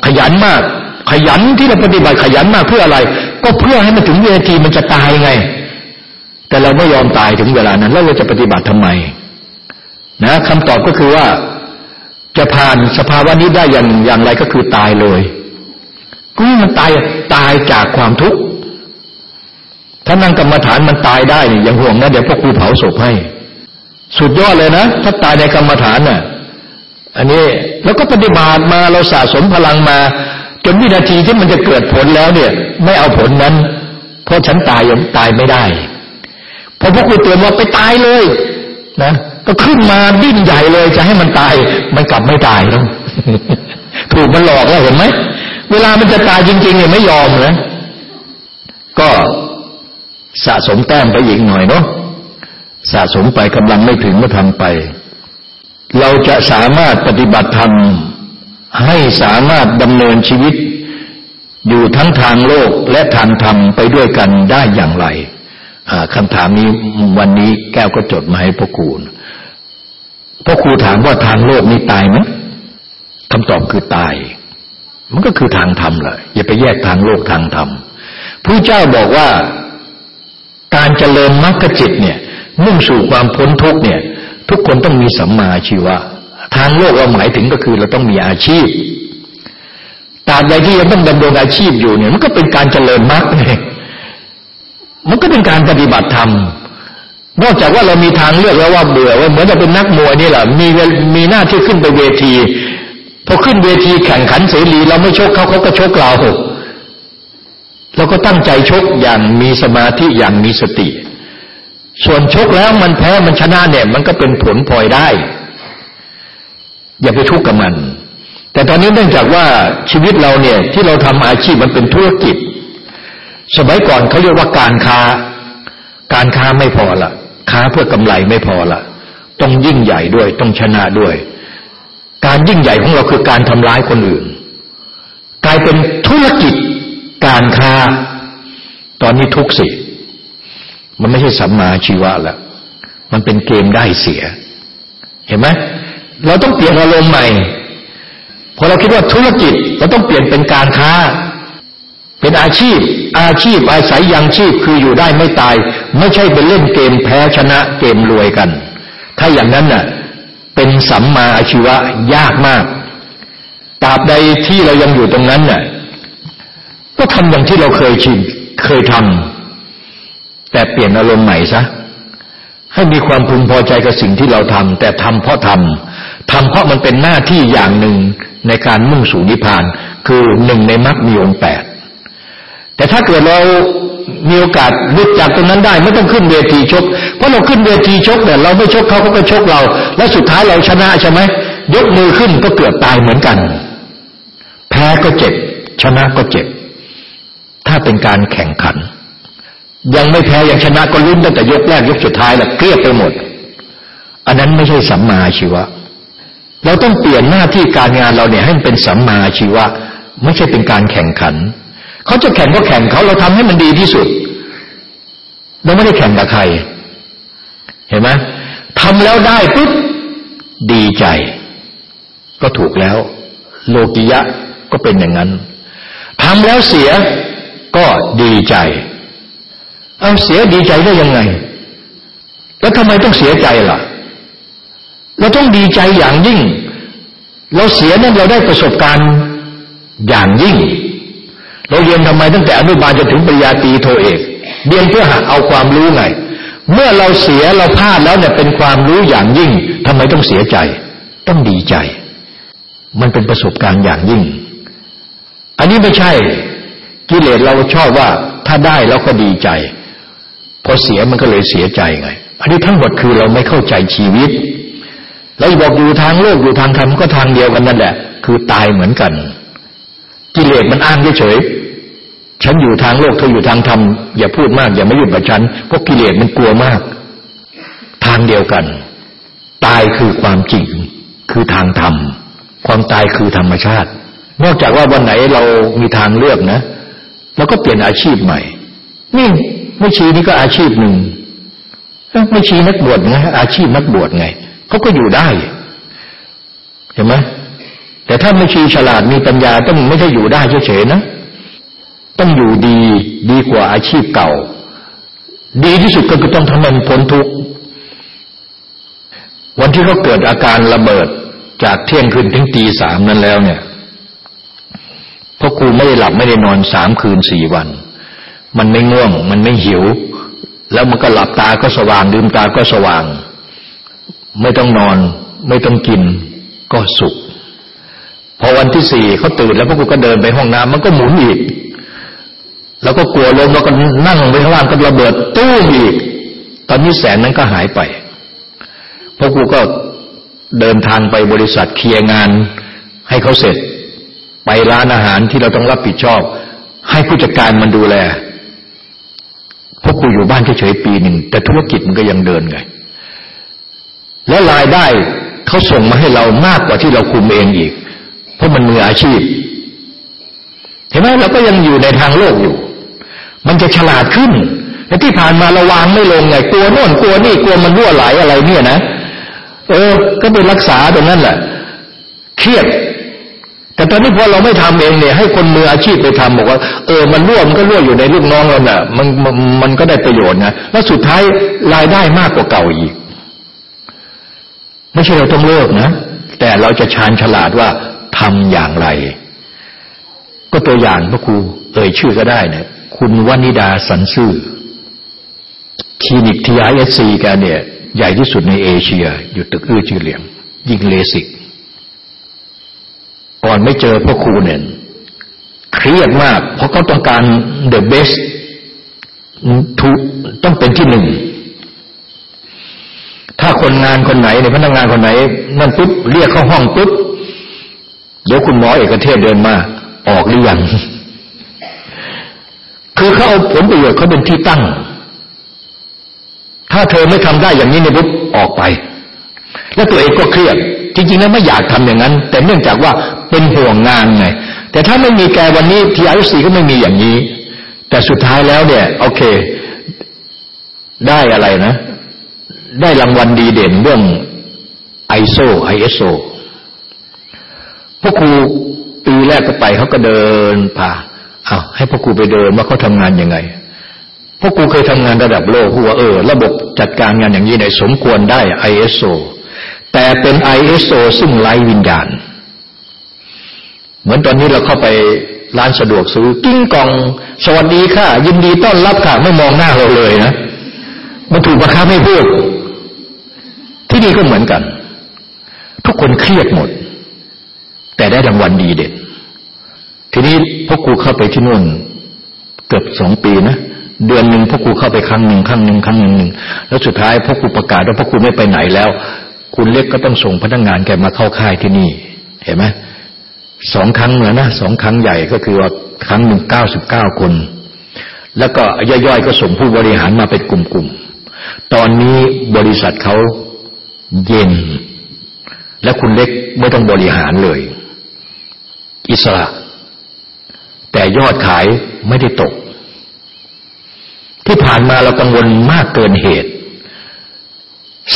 ขยันมาก ขยันที่เราปฏิบัติขยันมากเพื่ออะไร ก็เพื่อให้มันถึงเวทีมันจะตายไง แต่เราไม่ยอมตายถึงเวลานั้น แล้วเราจะปฏิบัติทำไม นะคำตอบก็คือว่าจะผ่านสภาวะนี้ได้อย่างอย่างไรก็คือตายเลย ก็มันตายตายจากความทุกข์ถ้านั่งกรรมฐานมันตายได้เนี่ยอย่างห่วงนะเดี๋ยวพวกครูเผาศพให้ สุดยอดเลยนะถ้าตายในกรรมฐานน่ะ อันนี้แล้วก็ปฏิบัติมาเราสะสมพลังมา จนวินาทีที่มันจะเกิดผลแล้วเนี่ย ไม่เอาผลนั้น เพราะฉันตายยังตายไม่ได้พอพวกครูเตือนว่าไปตายเลยนะก็ขึ้นมาดิ้นใหญ่เลยจะให้มันตาย มันกลับไม่ตายแล้วถูกมันหลอกแล้วเห็นไหม เวลามันจะตายจริง ๆ เนี่ยไม่ยอมนะก็สะสมแต้มไปอีกหน่อยเนาะสะสมไปกำลังไม่ถึงก็ทำไป เราจะสามารถปฏิบัติธรรมให้สามารถดำเนินชีวิต อยู่ทั้งทางโลกและทางธรรมไปด้วยกันได้อย่างไรคำถามนี้วันนี้แก้วก็จดมาให้พ่อครูพ่อครูถามว่าทางโลกนี้ตายไหมคำตอบคือตาย มันก็คือทางธรรมเลยอย่าไปแยกทางโลกทางธรรมผู้เจ้าบอกว่าการเจริญมรรคจิตเนี่ยมุ่งสู่ความพ้นทุกเนี่ย ทุกคนต้องมีสัมมาชีวะ ทางโลกเราหมายถึงก็คือเราต้องมีอาชีพตราบใดที่ยังต้องดำรงอาชีพอยู่เนี่ย มันก็เป็นการเจริญมรรคไงมันก็เป็นการปฏิบัติธรรมนอกจากว่าเรามีทางเลือกแล้วว่าเบื่อว่าเหมือนจะเป็นนักมวยนี่แหละมีมีหน้าที่ขึ้นไปเวที พอขึ้นเวทีแข่งขันเสรีเราไม่ชกเขาเขาก็ชกเราเราก็ตั้งใจชกอย่างมีสมาธิอย่างมีสติ ส่วนชกแล้วมันแพ้มันชนะเนี่ย มันก็เป็นผลพลอยได้ อย่าไปทุกข์กับมัน แต่ตอนนี้เนื่องจากว่าชีวิตเราเนี่ย ที่เราทำอาชีพมันเป็นธุรกิจ สมัยก่อนเขาเรียกว่าการค้า การค้าไม่พอละค้าเพื่อกำไรไม่พอละต้องยิ่งใหญ่ด้วย ต้องชนะด้วย การยิ่งใหญ่ของเราคือการทำร้ายคนอื่น กลายเป็นธุรกิจการค้า ตอนนี้ทุกสิ มันไม่ใช่สัมมาชีวะแล้ว มันเป็นเกมได้เสีย เห็นไหมเราต้องเปลี่ยนอารมณ์ใหม่พอเราคิดว่าธุรกิจเราต้องเปลี่ยนเป็นการค้า เป็นอาชีพ อาชีพอาศัยยังชีพคืออยู่ได้ไม่ตาย ไม่ใช่เป็นเล่นเกมแพ้ชนะเกมรวยกัน ถ้าอย่างนั้นน่ะ เป็นสัมมาอาชีวะยากมากตราบใดที่เรายังอยู่ตรงนั้นน่ะก็ทำอย่างที่เราเคยชินเคยทำแต่เปลี่ยนอารมณ์ใหม่ซะให้มีความพึงพอใจกับสิ่งที่เราทำแต่ทำเพราะทำทำเพราะมันเป็นหน้าที่อย่างหนึ่งในการมุ่งสู่นิพพาน คือหนึ่งในมรรคมีองค์แปดแต่ถ้าเกิดเรา มีโอกาสลุดจากตรงนั้นได้ ไม่ต้องขึ้นเวทีชก เพราะเราขึ้นเวทีชกเนี่ยเราไม่ชกเขาเขาก็ชกเรา แล้วสุดท้ายเราชนะใช่ไหมยกมือขึ้นก็เกือบตายเหมือนกัน แพ้ก็เจ็บ ชนะก็เจ็บ ถ้าเป็นการแข่งขัน ยังไม่แพ้ยังชนะก็ลุ้นตั้งแต่ยกแรกยกสุดท้ายแล้วเครียดไปหมด อันนั้นไม่ใช่สัมมาชีวะ เราต้องเปลี่ยนหน้าที่การงานเราเนี่ยให้มันเป็นสัมมาชีวะ ไม่ใช่เป็นการแข่งขัน เขาจะแข่งก็แข่งเขาเราทำให้มันดีที่สุด เราไม่ได้แข่งกับใคร เห็นไหมทำแล้วได้ปุ๊บดีใจ ก็ถูกแล้ว โลกิยะก็เป็นอย่างนั้นทำแล้วเสียก็ดีใจ เอาเสียดีใจได้ยังไง แล้วทำไมต้องเสียใจล่ะ เราต้องดีใจอย่างยิ่ง เราเสียนั้นเราได้ประสบการณ์อย่างยิ่ง เราเรียนทำไมตั้งแต่อนุบาลจนถึงปริญญาตรีโทเอกเรียนเพื่อหาเอาความรู้ไง เมื่อเราเสียเราพลาดแล้วเนี่ยเป็นความรู้อย่างยิ่งทำไมต้องเสียใจ ต้องดีใจ มันเป็นประสบการณ์อย่างยิ่ง อันนี้ไม่ใช่กิเลสเราชอบว่าถ้าได้แล้วก็ดีใจ พอเสียมันก็เลยเสียใจไง อันนี้ทั้งหมดคือเราไม่เข้าใจชีวิตแล้วบอกอยู่ทางโลกอยู่ทางธรรมก็ทางเดียวกันนั่นแหละ คือตายเหมือนกัน กิเลสมันอ้างเฉยฉันอยู่ทางโลกเธออยู่ทางธรรมอย่าพูดมาก อย่ามายุดกับฉันเพราะกิเลสมันกลัวมาก ทางเดียวกัน ตายคือความจริง คือทางธรรม ความตายคือธรรมชาติ นอกจากว่าวันไหนเรามีทางเลือกนะเราก็เปลี่ยนอาชีพใหม่ นี่ไม่ชีนี่ก็อาชีพหนึ่งไม่ชีนักบวชไงอาชีพนักบวชไงเขาก็อยู่ได้ เห็นไหม แต่ถ้าไม่ชีฉลาดมีปัญญาต้องไม่ใช่อยู่ได้เฉยๆนะ ต้องอยู่ดีดีกว่าอาชีพเก่า ดีที่สุดก็คือต้องทำมันพ้นทุกข์วันที่เขาเกิดอาการระเบิดจากเที่ยงคืนถึงตีสามนั้นแล้วเนี่ยพราะครูไม่ได้หลับไม่ได้นอนสามคืนสี่วัน มันไม่ง่วง มันไม่หิว แล้วมันก็หลับตาก็สว่างลืมตาก็สว่าง ไม่ต้องนอน ไม่ต้องกิน ก็สุข พอวันที่สี่เขาตื่นแล้วพวกกูก็เดินไปห้องน้ำมันก็หมุนอีก แล้วก็กลัวลมแล้วก็นั่งไปข้างล่างก็ระเบิดตู้อีก ตอนนี้แสนนั้นก็หายไปพวกกูก็เดินทางไปบริษัทเคลียร์งานให้เขาเสร็จ ไปร้านอาหารที่เราต้องรับผิดชอบ ให้ผู้จัดการมันดูแลพวกกูอยู่บ้านเฉยๆปีหนึ่งแต่ธุรกิจมันก็ยังเดินไง และรายได้เขาส่งมาให้เรามากกว่าที่เราคุมเองอีก ราะมันมืออาชีพ เห็นไหมเราก็ยังอยู่ในทางโลกอยู่ มันจะฉลาดขึ้นแต่ที่ผ่านมาเราวางไม่ลงไงกลัวโน่นกลัวนี่กลัวมันรั่วไหลอะไรเนี่ยนะเออ ก็ไปรักษาตรงนั้นแหละเครียดแต่ตอนนี้พอเราไม่ทำเองเนี่ยให้คนมืออาชีพไปทำบอกว่า เออมันรั่วมันก็รั่วอยู่ในลูกน้องเราน่ะมันมันมันก็ได้ประโยชน์นะแล้วสุดท้ายรายได้มากกว่าเก่าอีก ไม่ใช่เราต้องเลิกนะแต่เราจะชาญฉลาดว่า ทำอย่างไร ก็ตัวอย่างพ่อครูเอ่ยชื่อก็ได้นะคุณวนิดาสันซื่อคลินิก TRSC แกเนี่ย ใหญ่ที่สุดในเอเชีย อยู่ตึกอื้อจือเหลียง ยิงเลสิก ก่อนไม่เจอพ่อครูเนี่ยเครียดมาก เพราะเขาต้องการ the best ต้องเป็นที่หนึ่ง ถ้าคนงานคนไหนในพนักงานคนไหน นั่นปุ๊บ เรียกเข้าห้องปุ๊บ เดี๋ยวคุณหมอเอกเทศเดินมา ออกหรือยังคือเขาเอาผลประโยชน์เขาเป็นที่ตั้ง ถ้าเธอไม่ทำได้อย่างนี้ในปุ๊บออกไป แล้วตัวเองก็เครียด จริงๆแล้วไม่อยากทำอย่างนั้น แต่เนื่องจากว่าเป็นห่วงงานไง แต่ถ้าไม่มีแกวันนี้ทีไอซีก็ไม่มีอย่างนี้ แต่สุดท้ายแล้วเนี่ย โอเค ได้อะไรนะ ได้รางวัลดีเด่นเรื่องไอโซไอเอสโซ พวกครูปีแรกก็ไปเขาก็เดินผ่าเอาให้พ่อครูไปเดินว่าเขาทำงานยังไงพ่อครูเคยทำงานระดับโลกหัวเออ ระบบจัดการงานอย่างนี้ในสมควรได้ ISO แต่เป็น ISO ซึ่งไร้วิญญาณ เหมือนตอนนี้เราเข้าไปร้านสะดวกซื้อกิ้งกอง สวัสดีค่ะ ยินดีต้อนรับค่ะ ไม่มองหน้าเราเลยนะมันถูกบังคับให้พูดที่นี่ก็เหมือนกัน ทุกคนเครียดหมด แต่ได้รางวัลดีเด่นทีนี้พ่อครูเข้าไปที่นู่นเกือบสองปีนะเดือนหนึ่งพ่อครูเข้าไปครั้งหนึ่งครั้งหนึ่งครั้งหนึ่งแล้วสุดท้ายพ่อครูประกาศว่าพ่อครูไม่ไปไหนแล้ว คุณเล็กก็ต้องส่งพนักงงานแกมาเข้าค่ายที่นี่ เห็นไหมสองครั้งเหมือนนะสองครั้งใหญ่ก็คือว่าครั้งหนึ่งเก้าสิบเก้าคน แล้วก็ย่อยๆก็ส่งผู้บริหารมาเป็นกลุ่มๆตอนนี้บริษัทเขาเย็น และคุณเล็กไม่ต้องบริหารเลย อิสระ แต่ยอดขายไม่ได้ตก ที่ผ่านมาเรากังวลมากเกินเหตุ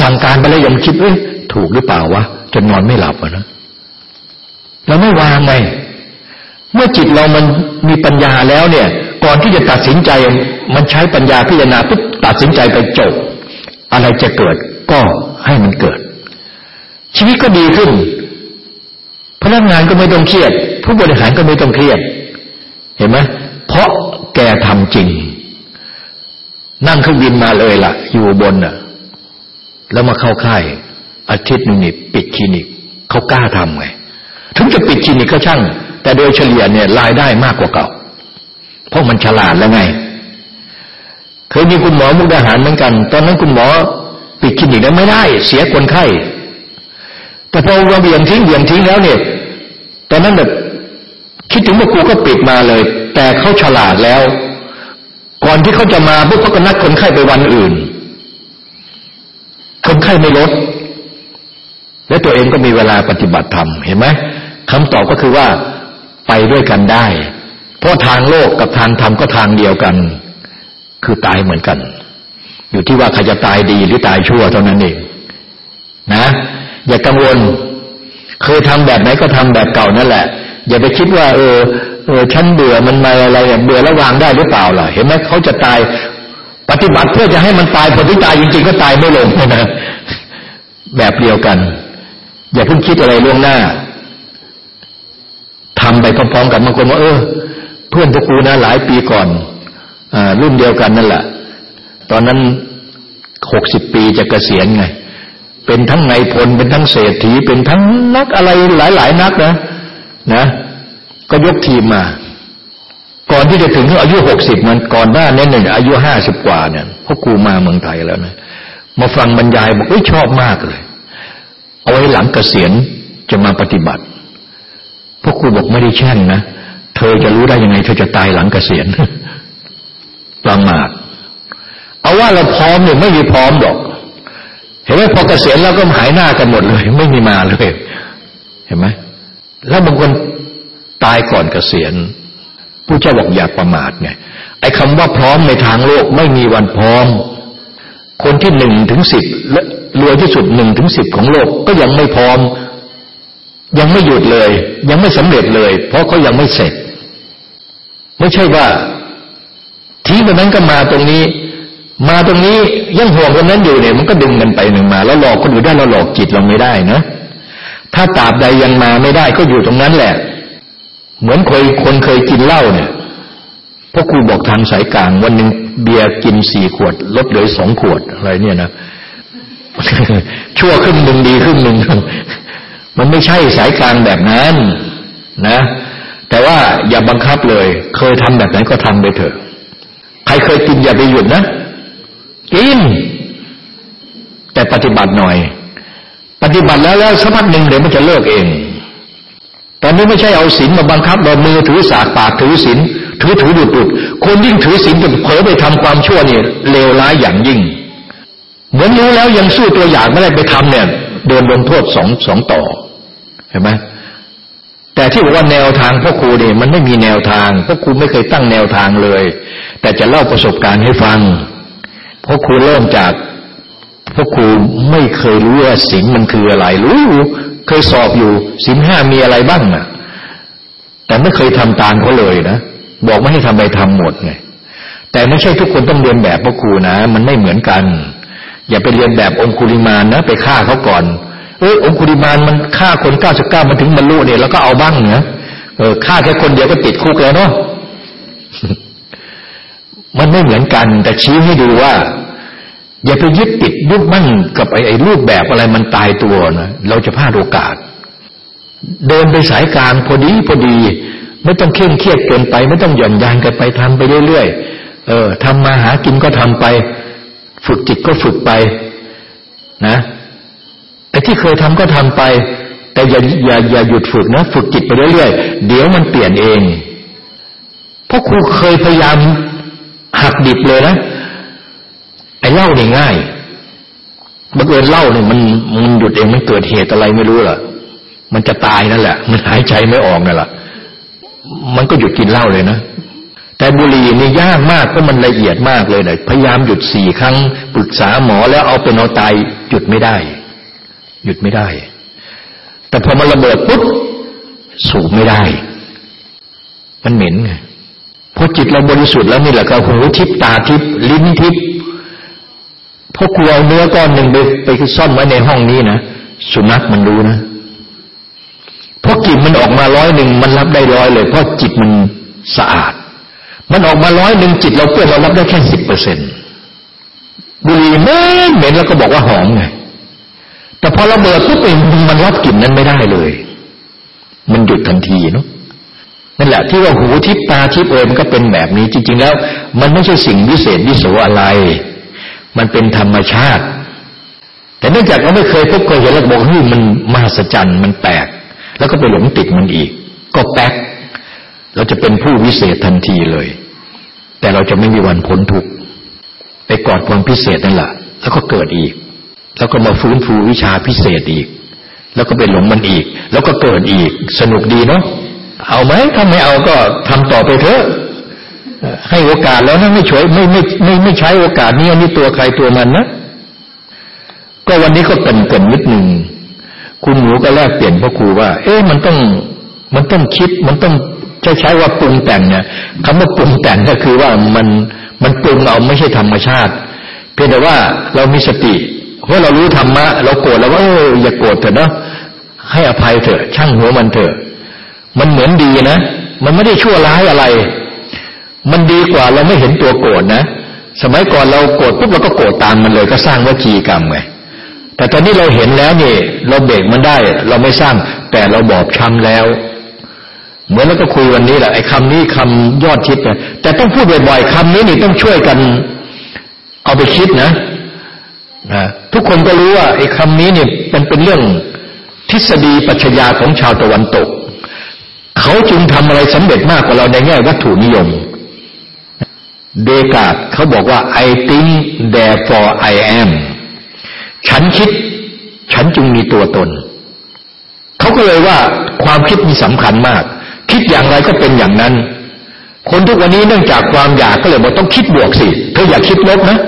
สั่งการไปแล้วยังคิดเอ้ยถูกหรือเปล่าวะจนนอนไม่หลับนะเราไม่วางไง เมื่อจิตเรามันมีปัญญาแล้วเนี่ย ก่อนที่จะตัดสินใจมันใช้ปัญญาพิจารณาปุ๊บตัดสินใจไปจบ อะไรจะเกิดก็ให้มันเกิด ชีวิตก็ดีขึ้น พนักงานก็ไม่ต้องเครียด ผู้บริหารก็ไม่ต้องเครียด เห็นไหมเพราะแกทำจริง นั่งเครื่องบินมาเลยล่ะ อยู่บนน่ะ แล้วมาเข้าค่าย อาทิตย์หนึ่งนี่ปิดคลินิกเขากล้าทำไงถึงจะปิดคลินิกก็ช่าง แต่โดยเฉลี่ยเนี่ยรายได้มากกว่าเก่า เพราะมันฉลาดแล้วไง เคยมีคุณหมอมุกดาหารเหมือนกัน ตอนนั้นคุณหมอปิดคลินิกนั้นไม่ได้ เสียคนไข้แต่พอเราเบี่ยงทิ้งเบี่ยงทิ้งแล้วเนี่ย ตอนนั้นแบบคิดถึงว่ากูก็ปิดมาเลย แต่เขาฉลาดแล้ว ก่อนที่เขาจะมาพวกเขาก็นัดคนไข้ไปวันอื่น คนไข้ไม่ลด และตัวเองก็มีเวลาปฏิบัติธรรมเห็นไหมคำตอบก็คือว่าไปด้วยกันได้ เพราะทางโลกกับทางธรรมก็ทางเดียวกัน คือตายเหมือนกัน อยู่ที่ว่าใครจะตายดีหรือตายชั่วเท่านั้นเองนะ อย่ากังวล เคยทำแบบไหนก็ทำแบบเก่านั่นแหละ อย่าไปคิดว่า เออเออฉันเบื่อมันมาอะไรเบื่อแล้ววางได้หรือเปล่าล่ะ เห็นไหมเขาจะตาย ปฏิบัติเพื่อจะให้มันตายผลที่ตายจริง ๆ ก็ตายไม่ลงนะแบบเดียวกัน อย่าเพิ่งคิดอะไรล่วงหน้าทำไปพร้อมๆกันบางคนว่าเออ เพื่อนพวกกูนะหลายปีก่อนอรุ่นเดียวกันนั่นแหละตอนนั้นหกสิบปีจะเกษียณไง เป็นทั้งนายพลเป็นทั้งเศรษฐี เป็นทั้งนักอะไรหลาย ๆ นักนะนะ ก็ยกทีมมา ก่อนที่จะถึงอายุหกสิบมันก่อนหน้านี้หนึ่งอายุห้าสิบกว่าเนี่ยพวกกูมาเมืองไทยแล้วนะมาฟังบรรยายบอกเอ้ยชอบมากเลย เอาไว้หลังเกษียณจะมาปฏิบัติพวกครูบอกไม่ได้แช่งนะเธอจะรู้ได้ยังไง เธอจะตายหลังเกษียณประมาทเอาว่าเราพร้อมเนี่ยไม่มีพร้อมหรอก เห็นไหมพอเกษียณแล้วก็หายหน้ากันหมดเลย ไม่มีมาเลยเห็นไหมแล้วบางคนตายก่อนเกษียณผู้เจ้าบอกอย่าประมาทไงไอ้คำว่าพร้อมในทางโลกไม่มีวันพร้อม คนที่หนึ่งถึงสิบและรวยที่สุดหนึ่งถึงสิบของโลกก็ยังไม่พร้อม ยังไม่หยุดเลย ยังไม่สำเร็จเลย เพราะเขายังไม่เสร็จ ไม่ใช่ว่าทีตรงนั้นก็มาตรงนี้ มาตรงนี้ยังห่วงคนนั้นอยู่เนี่ยมันก็ดึงกันไปหนึ่งมา แล้วหลอกคนอื่นได้เราหลอกจิตเราไม่ได้นะถ้าตราบใดยังมาไม่ได้ก็อยู่ตรงนั้นแหละ เหมือนเคยคนเคยกินเหล้าเนี่ยพ่อครูบอกทางสายกลาง วันหนึ่งเบียร์กินสี่ขวด ลดเหลือสองขวดอะไรเนี่ยนะชั่วขึ้นหนึ่งดีขึ้นหนึ่งมันไม่ใช่สายกลางแบบนั้นนะ แต่ว่าอย่าบังคับเลย เคยทำแบบไหนก็ทำไปเถอะ ใครเคยกินอย่าไปหยุดนะ กิน แต่ปฏิบัติหน่อย ปฏิบัติแล้วแล้วสักพักหนึ่งเดี๋ยวมันจะเลิกเอง ตอนนี้ไม่ใช่เอาศีลมาบังคับเรามือถือสากปากถือศีลถือถือดุดดุดคนยิ่งถือศีลจะเผลอไปทำความชั่วเนี่ยเลวร้ายอย่างยิ่ง เหมือนรู้แล้วยังสู้ตัวอย่างไม่ได้ไปทำเนี่ยโดนลงโทษสองสองต่อเห็นไหมแต่ที่บอกว่าแนวทางพ่อครูเนี่ยมันไม่มีแนวทางพ่อครูไม่เคยตั้งแนวทางเลย แต่จะเล่าประสบการณ์ให้ฟัง พ่อครูเริ่มจากพ่อครูไม่เคยรู้ว่าศีลมันคืออะไร รู้เคยสอบอยู่ศีลห้ามีอะไรบ้างนะแต่ไม่เคยทำตามเขาเลยนะบอกไม่ให้ทำไปทำหมดไงแต่ไม่ใช่ทุกคนต้องเรียนแบบพ่อครูนะ มันไม่เหมือนกัน อย่าไปเรียนแบบองคุลิมานนะไปฆ่าเขาก่อน เออองคุริมานมันฆ่าคนเก้าสิบเก้ามันถึงบรรลุเนี่ยแล้วก็เอาบ้างเนะเออฆ่าแค่คนเดียวก็ติดคุกแล้วเนาะ มันไม่เหมือนกัน แต่ชี้ให้ดูว่า อย่าไปยึดติดยึดมั่นกับไอ้รูปแบบอะไรมันตายตัวนะเราจะพลาดโอกาส เดินไปสายกลางพอดีพอดี ไม่ต้องเคร่งเครียดเกินไป ไม่ต้องหย่อนยานกันไปทำไปเรื่อยๆเออทำมาหากินก็ทำไป ฝึกจิตก็ฝึกไป นะแต่ที่เคยทำก็ทำไป แต่อย่าอย่าอย่าหยุดฝึกนะ ฝึกจิตไปเรื่อยๆเดี๋ยวมันเปลี่ยนเองเพราะครูเคยพยายาม หักดิบเลยนะไอ้เล่าเนี่ยง่ายบังเอิญเล่าเนี่ยมันมันหยุดเองมันเกิดเหตุอะไรไม่รู้ล่ะ มันจะตายนั่นแหละ มันหายใจไม่ออกนั่นแหละมันก็หยุดกินเหล้าเลยนะแต่บุหรี่นี่ยากมากเพราะมันละเอียดมากเลยเลยพยายามหยุดสี่ครั้งปรึกษาหมอแล้วเอาเป็นเอาตายหยุดไม่ได้ หยุดไม่ได้ แต่พอมันระเบิดปุ๊บสูบไม่ได้ มันเหม็นไง พอจิตเราบริสุทธิ์แล้วนี่แหละก็หูทิพตาทิพลิ้นทิพพอกลัวเนื้อก้อนหนึ่งไปไปซ่อนไว้ในห้องนี้นะสุนัขมันรู้นะพอกลิ่นมันออกมาร้อยหนึ่งมันรับได้ร้อยเลย เพราะจิตมันสะอาด มันออกมาร้อยหนึ่งจิตเราเปื้อนเรารับได้แค่สิบเปอร์เซ็นต์บุหรี่เหม็นเหม็นแล้วก็บอกว่าหอมไงแต่พอระเบิดปุ๊บเองมันรับกลิ่นนั้นไม่ได้เลย มันหยุดทันทีเนาะ นั่นแหละที่ว่าหูทิพตาทิพเอยมันก็เป็นแบบนี้ จริง ๆ แล้ว มันไม่ใช่สิ่งวิเศษวิโสอะไร มันเป็นธรรมชาติ แต่เนื่องจากเราไม่เคยพบเคยเห็นแล้วบอกเฮ้มันมหัศจรรย์มันแปลกแล้วก็ไปหลงติดมันอีก ก็แป๊กเราจะเป็นผู้วิเศษทันทีเลย แต่เราจะไม่มีวันพ้นทุกข์ไปกอดความพิเศษนั่นแหละแล้วก็เกิดอีก แล้วก็มาฟื้นฟูวิชาพิเศษอีก แล้วก็ไปหลงมันอีก แล้วก็เกิดอีก สนุกดีเนาะ เอาไหมถ้าไม่เอาก็ทำต่อไปเถอะให้โอกาสแล้วนะไม่ช่วยไม่ไม่ไม่ไม่ใช้โอกาสนี้อันนี้ตัวใครตัวมันนะก็วันนี้ก็เป็นเกินนิดหนึ่งคุณหนูก็แลกเปลี่ยนพ่อครูว่า เอ๊ะมันต้องมันต้องคิด มันต้องจะใช้ว่าปรุงแต่งเนี่ยคำว่าปรุงแต่งก็คือว่ามันมันปรุงเอาไม่ใช่ธรรมชาติ เพียงแต่ว่าเรามีสติเพราะเรารู้ธรรมะเราโกรธแล้วว่าเอออย่าโกรธเถอะเนาะให้อภัยเถอะ ช่างหัวมันเถอะ มันเหมือนดีนะ มันไม่ได้ชั่วร้ายอะไร มันดีกว่าเราไม่เห็นตัวโกรธนะ สมัยก่อนเราโกรธปุ๊บเราก็โกรธตามมันเลยก็สร้างวจีกรรมไง แต่ตอนนี้เราเห็นแล้วนี่ เราเบรกมันได้ เราไม่สร้าง แต่เราบอบช้ำแล้ว เหมือนแล้วก็คุยวันนี้แหละไอ้คำนี้คำยอดชิดนะแต่ต้องพูดบ่อยๆคำนี้นี่ต้องช่วยกันเอาไปคิดนะนะทุกคนก็รู้ว่าไอ้คำนี้เนี่ยมันเป็นเรื่องทฤษฎีปัจญาของชาวตะวันตก เขาจึงทำอะไรสำเร็จมากกว่าเราในแง่วัตถุนิยม เดกาดเขาบอกว่า I think therefore I am ฉันคิด ฉันจึงมีตัวตน เขาก็เลยว่าความคิดมีสำคัญมาก คิดอย่างไรก็เป็นอย่างนั้น คนทุกวันนี้เนื่องจากความอยากก็เลยบอกต้องคิดบวกสิ เธออย่าคิดลบนะ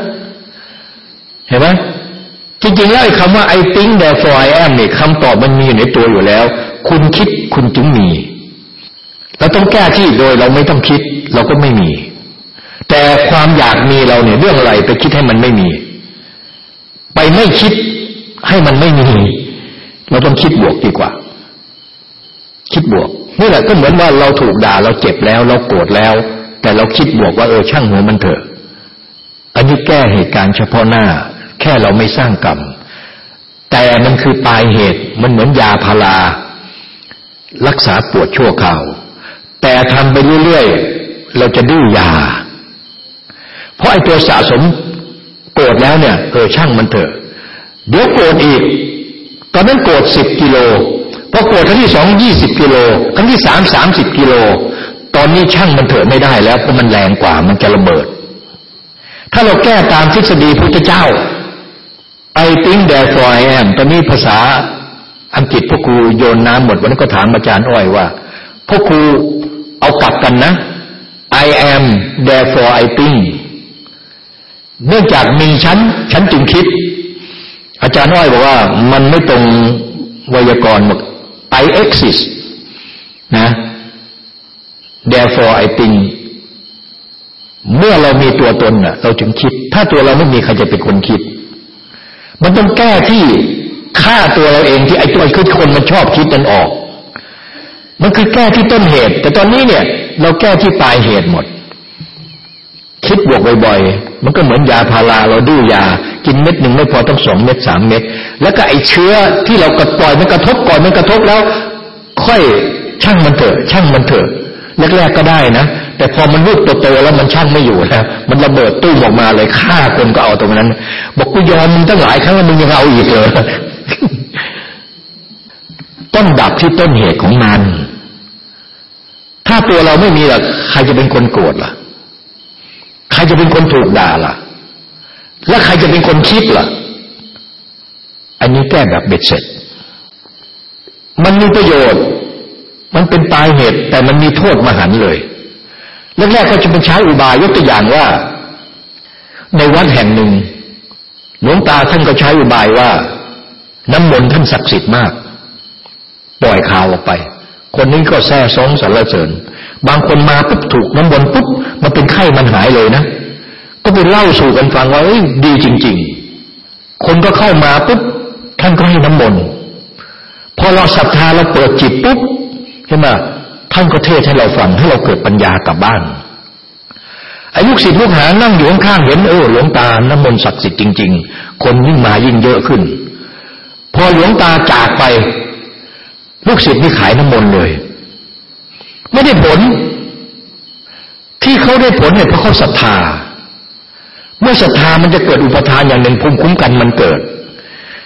เห็นไหมจริงๆแล้วไอ้คำว่า I think therefore I am เนี่ยคำตอบมันมีอยู่ในตัวอยู่แล้ว คุณคิดคุณจึงมี เราต้องแก้ที่โดยเราไม่ต้องคิด เราก็ไม่มี แต่ความอยากมีเราเนี่ยเรื่องอะไรไปคิดให้มันไม่มี ไปไม่คิดให้มันไม่มี เราต้องคิดบวกดีกว่า คิดบวกนี่แหละก็เหมือนว่าเราถูกด่าเราเจ็บแล้ว เราโกรธแล้ว แต่เราคิดบวกว่าเออช่างหัวมันเถอะอันนี้แก้เหตุการณ์เฉพาะหน้า แค่เราไม่สร้างกรรมแต่มันคือปลายเหตุมันเหมือนยาพารารักษาปวดชั่วคราว แต่ทำไปเรื่อยๆ เราจะดื้อยา เพราะไอ้ตัวสะสมโกรธแล้วเนี่ยเออช่างมันเถอะ เดี๋ยวโกรธอีก ตอนนั้นโกรธสิบกิโลพอโกรธครั้งที่สองยี่สิบกิโลครั้งที่สามสามสิบกิโล ตอนนี้ช่างมันเถอะไม่ได้แล้วเพราะมันแรงกว่ามันจะระเบิด ถ้าเราแก้ตามทฤษฎีพุทธเจ้า I think therefore I am ตอนนี้ภาษาอังกฤษพวกครูโยนน้ำหมดวันนี้ก็ถามอาจารย์อ้อยว่าพวกครู เอากลับกันนะ I am therefore I think เนื่องจากมีฉัน ฉันจึงคิด อาจารย์น้อยบอกว่ามันไม่ตรงไวยากรณ์หมด I exist นะ therefore I think เมื่อเรามีตัวตนน่ะ เราจึงคิด ถ้าตัวเราไม่มีใครจะเป็นคนคิด มันต้องแก้ที่ฆ่าตัวเราเองที่ไอ้ตัวคือคนมันชอบคิดนันออก มันคือแก้ที่ต้นเหตุ แต่ตอนนี้เนี่ย เราแก้ที่ปลายเหตุหมด คิดบวกบ่อยๆ มันก็เหมือนยาพาราเราดื้อยา กินเม็ดหนึ่งไม่พอต้องสองเม็ดสามเม็ด แล้วก็ไอเชื้อที่เรากระปล่อยมันกระทบก่อนมันกระทบแล้ว ค่อยช่างมันเถอะ ช่างมันเถอะแรกๆก็ได้นะ แต่พอมันลูกโตๆแล้วมันช่างไม่อยู่แล้วมันระเบิดตู้ออกมาเลยฆ่าคนก็เอาตรงนั้น บอกกูยอมมึงตั้งหลายครั้งแล้วมึงยังเอาอีกเลยต้นดับที่ต้นเหตุของมัน ถ้าตัวเราไม่มีล่ะ ใครจะเป็นคนโกรธล่ะ ใครจะเป็นคนถูกด่าล่ะ และใครจะเป็นคนคิดล่ะ อันนี้แก้แบบเบ็ดเสร็จ มันมีประโยชน์ มันเป็นปลายเหตุ แต่มันมีโทษมหันเลยแรกๆก็จะเป็นใช้อุบายยกตัวอย่างว่า ในวัดแห่งหนึ่งหลวงตาท่านก็ใช้อุบายว่า น้ำมนต์ท่านศักดิ์สิทธิ์มาก ปล่อยข่าวออกไป คนนี้ก็แซ่ซองสรรเสริญ บางคนมาปุ๊บถูกน้ำมนต์ปุ๊บมันเป็นไข้มันหายเลยนะ ก็ไปเล่าสู่กันฟังว่าดีจริง ๆ คนก็เข้ามาปุ๊บท่านก็ให้น้ำมนต์พอเราศรัทธาเราเปิดจิตปุ๊บใช่ไหมท่านก็เทศให้เราฟังให้เราเกิดปัญญากลับบ้านอายุศิษย์ลูกหานั่งอยู่ข้างเห็นเออหลวงตาน้ำมนต์ศักดิ์สิทธิ์จริง ๆ คนยิ่งมายิ่งเยอะขึ้น พอหลวงตาจากไป ลูกศิษย์นี่ขายน้ำมนต์เลย ไม่ได้ผล ที่เขาได้ผลเนี่ยเพราะเขาศรัทธา เมื่อศรัทธามันจะเกิดอุปทานอย่างหนึ่งภูมิคุ้มกันมันเกิด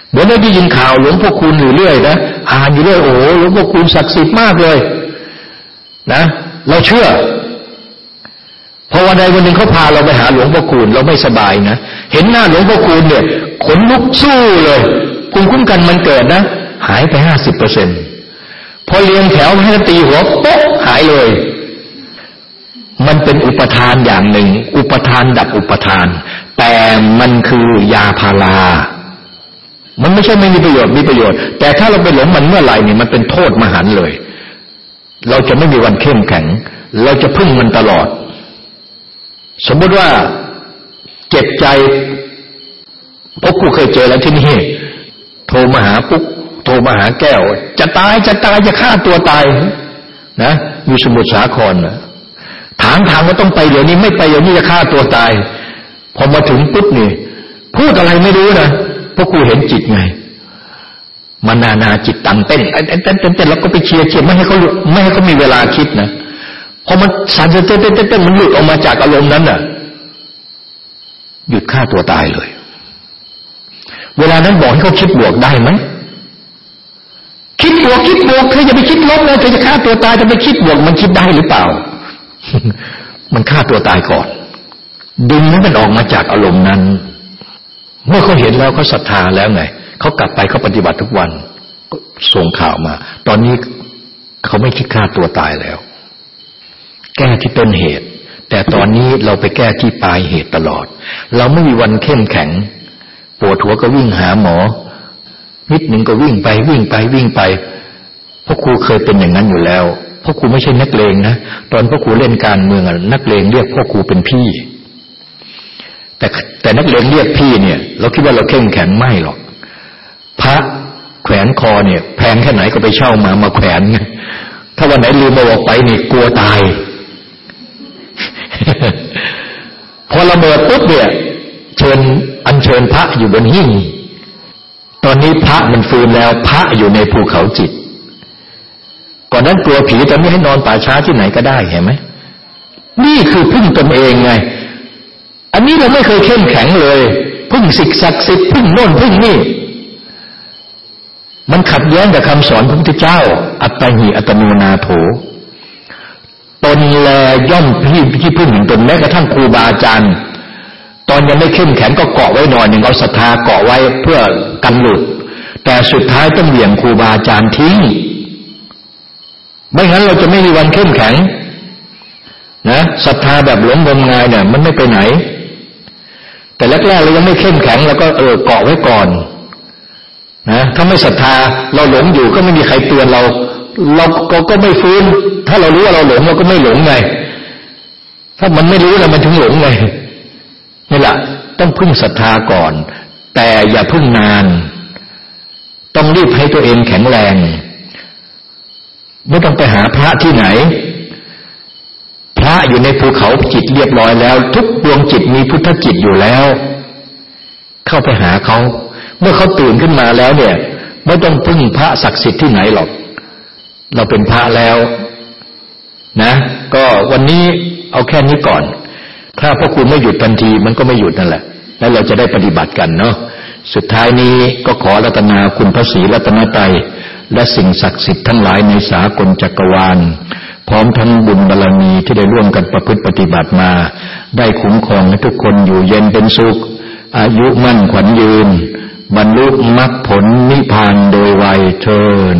เหมือนเราได้ยินข่าวหลวงพ่อคูณอยู่เรื่อยนะอ่านอยู่เรื่อยโอ้หลวงพ่อคูณศักดิ์สิทธิ์มากเลย นะ เราเชื่อพอวันใดวันหนึ่งเขาพาเราไปหาหลวงพ่อคูณเราไม่สบายนะเห็นหน้าหลวงพ่อคูณเนี่ย ขนลุกสู้เลยภูมิคุ้มกันมันเกิดนะ หายไปห้าสิบเปอร์เซ็นต์ พอเรียงแถวให้ตีหัวโป๊ะหายเลย มันเป็นอุปทานอย่างหนึ่ง อุปทานดับอุปทาน แต่มันคือยาพารามันไม่ใช่ไม่มีประโยชน์มีประโยชน์ แต่ถ้าเราไปหลงมันเมื่อไหร่เนี่ยมันเป็นโทษมหันเลย เราจะไม่มีวันเข้มแข็ง เราจะพึ่งมันตลอด สมมติว่าเจ็บใจพวกกูเคยเจอแล้วที่นี่โทรมาหาปุ๊ก รมาหาแก้ว จะตายจะตายจะฆ่าตัวตาย นะอยู่สมุทรสาครนะถามทางว่าต้องไปเดี๋ยวนี้ไม่ไปเดี๋ยวนี้จะฆ่าตัวตาย พอมาถึงปุ๊บนี่พูดอะไรไม่รู้นะพราะกูเห็นจิตไงมานานาจิตตังเต้นเต้นเต้นเต้นแล้วก็ไปเชียร์เชียร์ไม่ให้เขาไม่ให้เขามีเวลาคิดนะพอมันสั่นเต้นเต้นเต้นเต้นมันหลุดออกมาจากอารมณ์นั้นน่ะ หยุดฆ่าตัวตายเลย เวลานั้นบอกให้เขาคิดบวกได้ไหม คิดบวกคิดบวกเธออย่าไปคิดลบเลยเธอจะฆ่าตัวตายจะไปคิดบวกมันคิดได้หรือเปล่า มันฆ่าตัวตายก่อน ดึงมันออกมาจากอารมณ์นั้น เมื่อเขาเห็นแล้วเขาศรัทธาแล้วไงเขากลับไปเขาปฏิบัติทุกวันส่งข่าวมา ตอนนี้เขาไม่คิดฆ่าตัวตายแล้ว แก้ที่ต้นเหตุ แต่ตอนนี้เราไปแก้ที่ปลายเหตุตลอด เราไม่มีวันเข้มแข็ง ปวดหัวก็วิ่งหาหมอ นิดหนึ่งก็วิ่งไปวิ่งไปวิ่งไปพ่อครูเคยเป็นอย่างนั้นอยู่แล้วพ่อครูไม่ใช่นักเลงนะตอนพ่อครูเล่นการเมืองนักเลงเรียกพ่อครูเป็นพี่ แต่แต่นักเลงเรียกพี่เนี่ย เราคิดว่าเราเข้มแข็งไม่หรอก พระแขวนคอเนี่ย แพงแค่ไหนก็ไปเช่ามามาแขวนถ้าวันไหนลืมมาออกไปนี่กลัวตาย พอระเบิดปุ๊บเนี่ย เชิญอัญเชิญพระอยู่บนหิ้ง ตอนนี้พระมันฟื้นแล้วพระอยู่ในภูเขาจิต ก่อนนั้นกลัวผีตอนนี้ให้นอนป่าช้าที่ไหนก็ได้เห็นไหมนี่คือพึ่งตนเองไง อันนี้เราไม่เคยเข้มแข็งเลย พึ่งสิกศักดิ์สิทธิ์พึ่งโน่นพึ่งนี่ มันขัดแย้งกับคำสอนพระพุทธเจ้า อัตตหิอัตโนนาโถตนแลย่อมพี่ที่พึ่งงตนแม้กระทั่งครูบาอาจารย์ อนยังไม่เข้มแข็งก็เกาะไว้นอนอย่างเอาศรัทธาเกาะไว้เพื่อกันหลุด แต่สุดท้ายต้องเหวี่ยงครูบาอาจารย์ทิ้งไม่งั้นเราจะไม่มีวันเข้มแข็งนะศรัทธาแบบหลงงมงายเนี่ย มันไม่ไปไหน แต่แรกๆเรายังไม่เข้มแข็งแล้วก็เออเกาะไว้ก่อนนะถ้าไม่ศรัทธาเราหลงอยู่ก็ไม่มีใครเตือนเรา เราก็ก็ไม่ฟื้น ถ้าเรารู้ว่าเราหลงเราก็ไม่หลงไง ถ้ามันไม่รู้แล้วมันถึงหลงไง นี่แหละต้องพึ่งศรัทธาก่อน แต่อย่าพึ่งนาน ต้องรีบให้ตัวเองแข็งแรง ไม่ต้องไปหาพระที่ไหน พระอยู่ในภูเขาจิตเรียบร้อยแล้ว ทุกดวงจิตมีพุทธจิตอยู่แล้ว เข้าไปหาเขา เมื่อเขาตื่นขึ้นมาแล้วเนี่ย ไม่ต้องพึ่งพระศักดิ์สิทธิ์ที่ไหนหรอก เราเป็นพระแล้วนะ ก็วันนี้เอาแค่นี้ก่อน ถ้าพระคุณไม่หยุดทันทีมันก็ไม่หยุดนั่นแหละ แล้วเราจะได้ปฏิบัติกันเนาะสุดท้ายนี้ก็ขอรัตนาคุณพระศรีรัตนตรัยและสิ่งศักดิ์สิทธิ์ทั้งหลายในสากลจักรวาล พร้อมทั้งบุญบารรมีที่ได้ร่วมกันประพฤติปฏิบัติมา ได้คุ้มครองให้ทุกคนอยู่เย็นเป็นสุข อายุมั่นขวัญยืน บรรลุมรรคผลนิพพานโดยไวยเทิน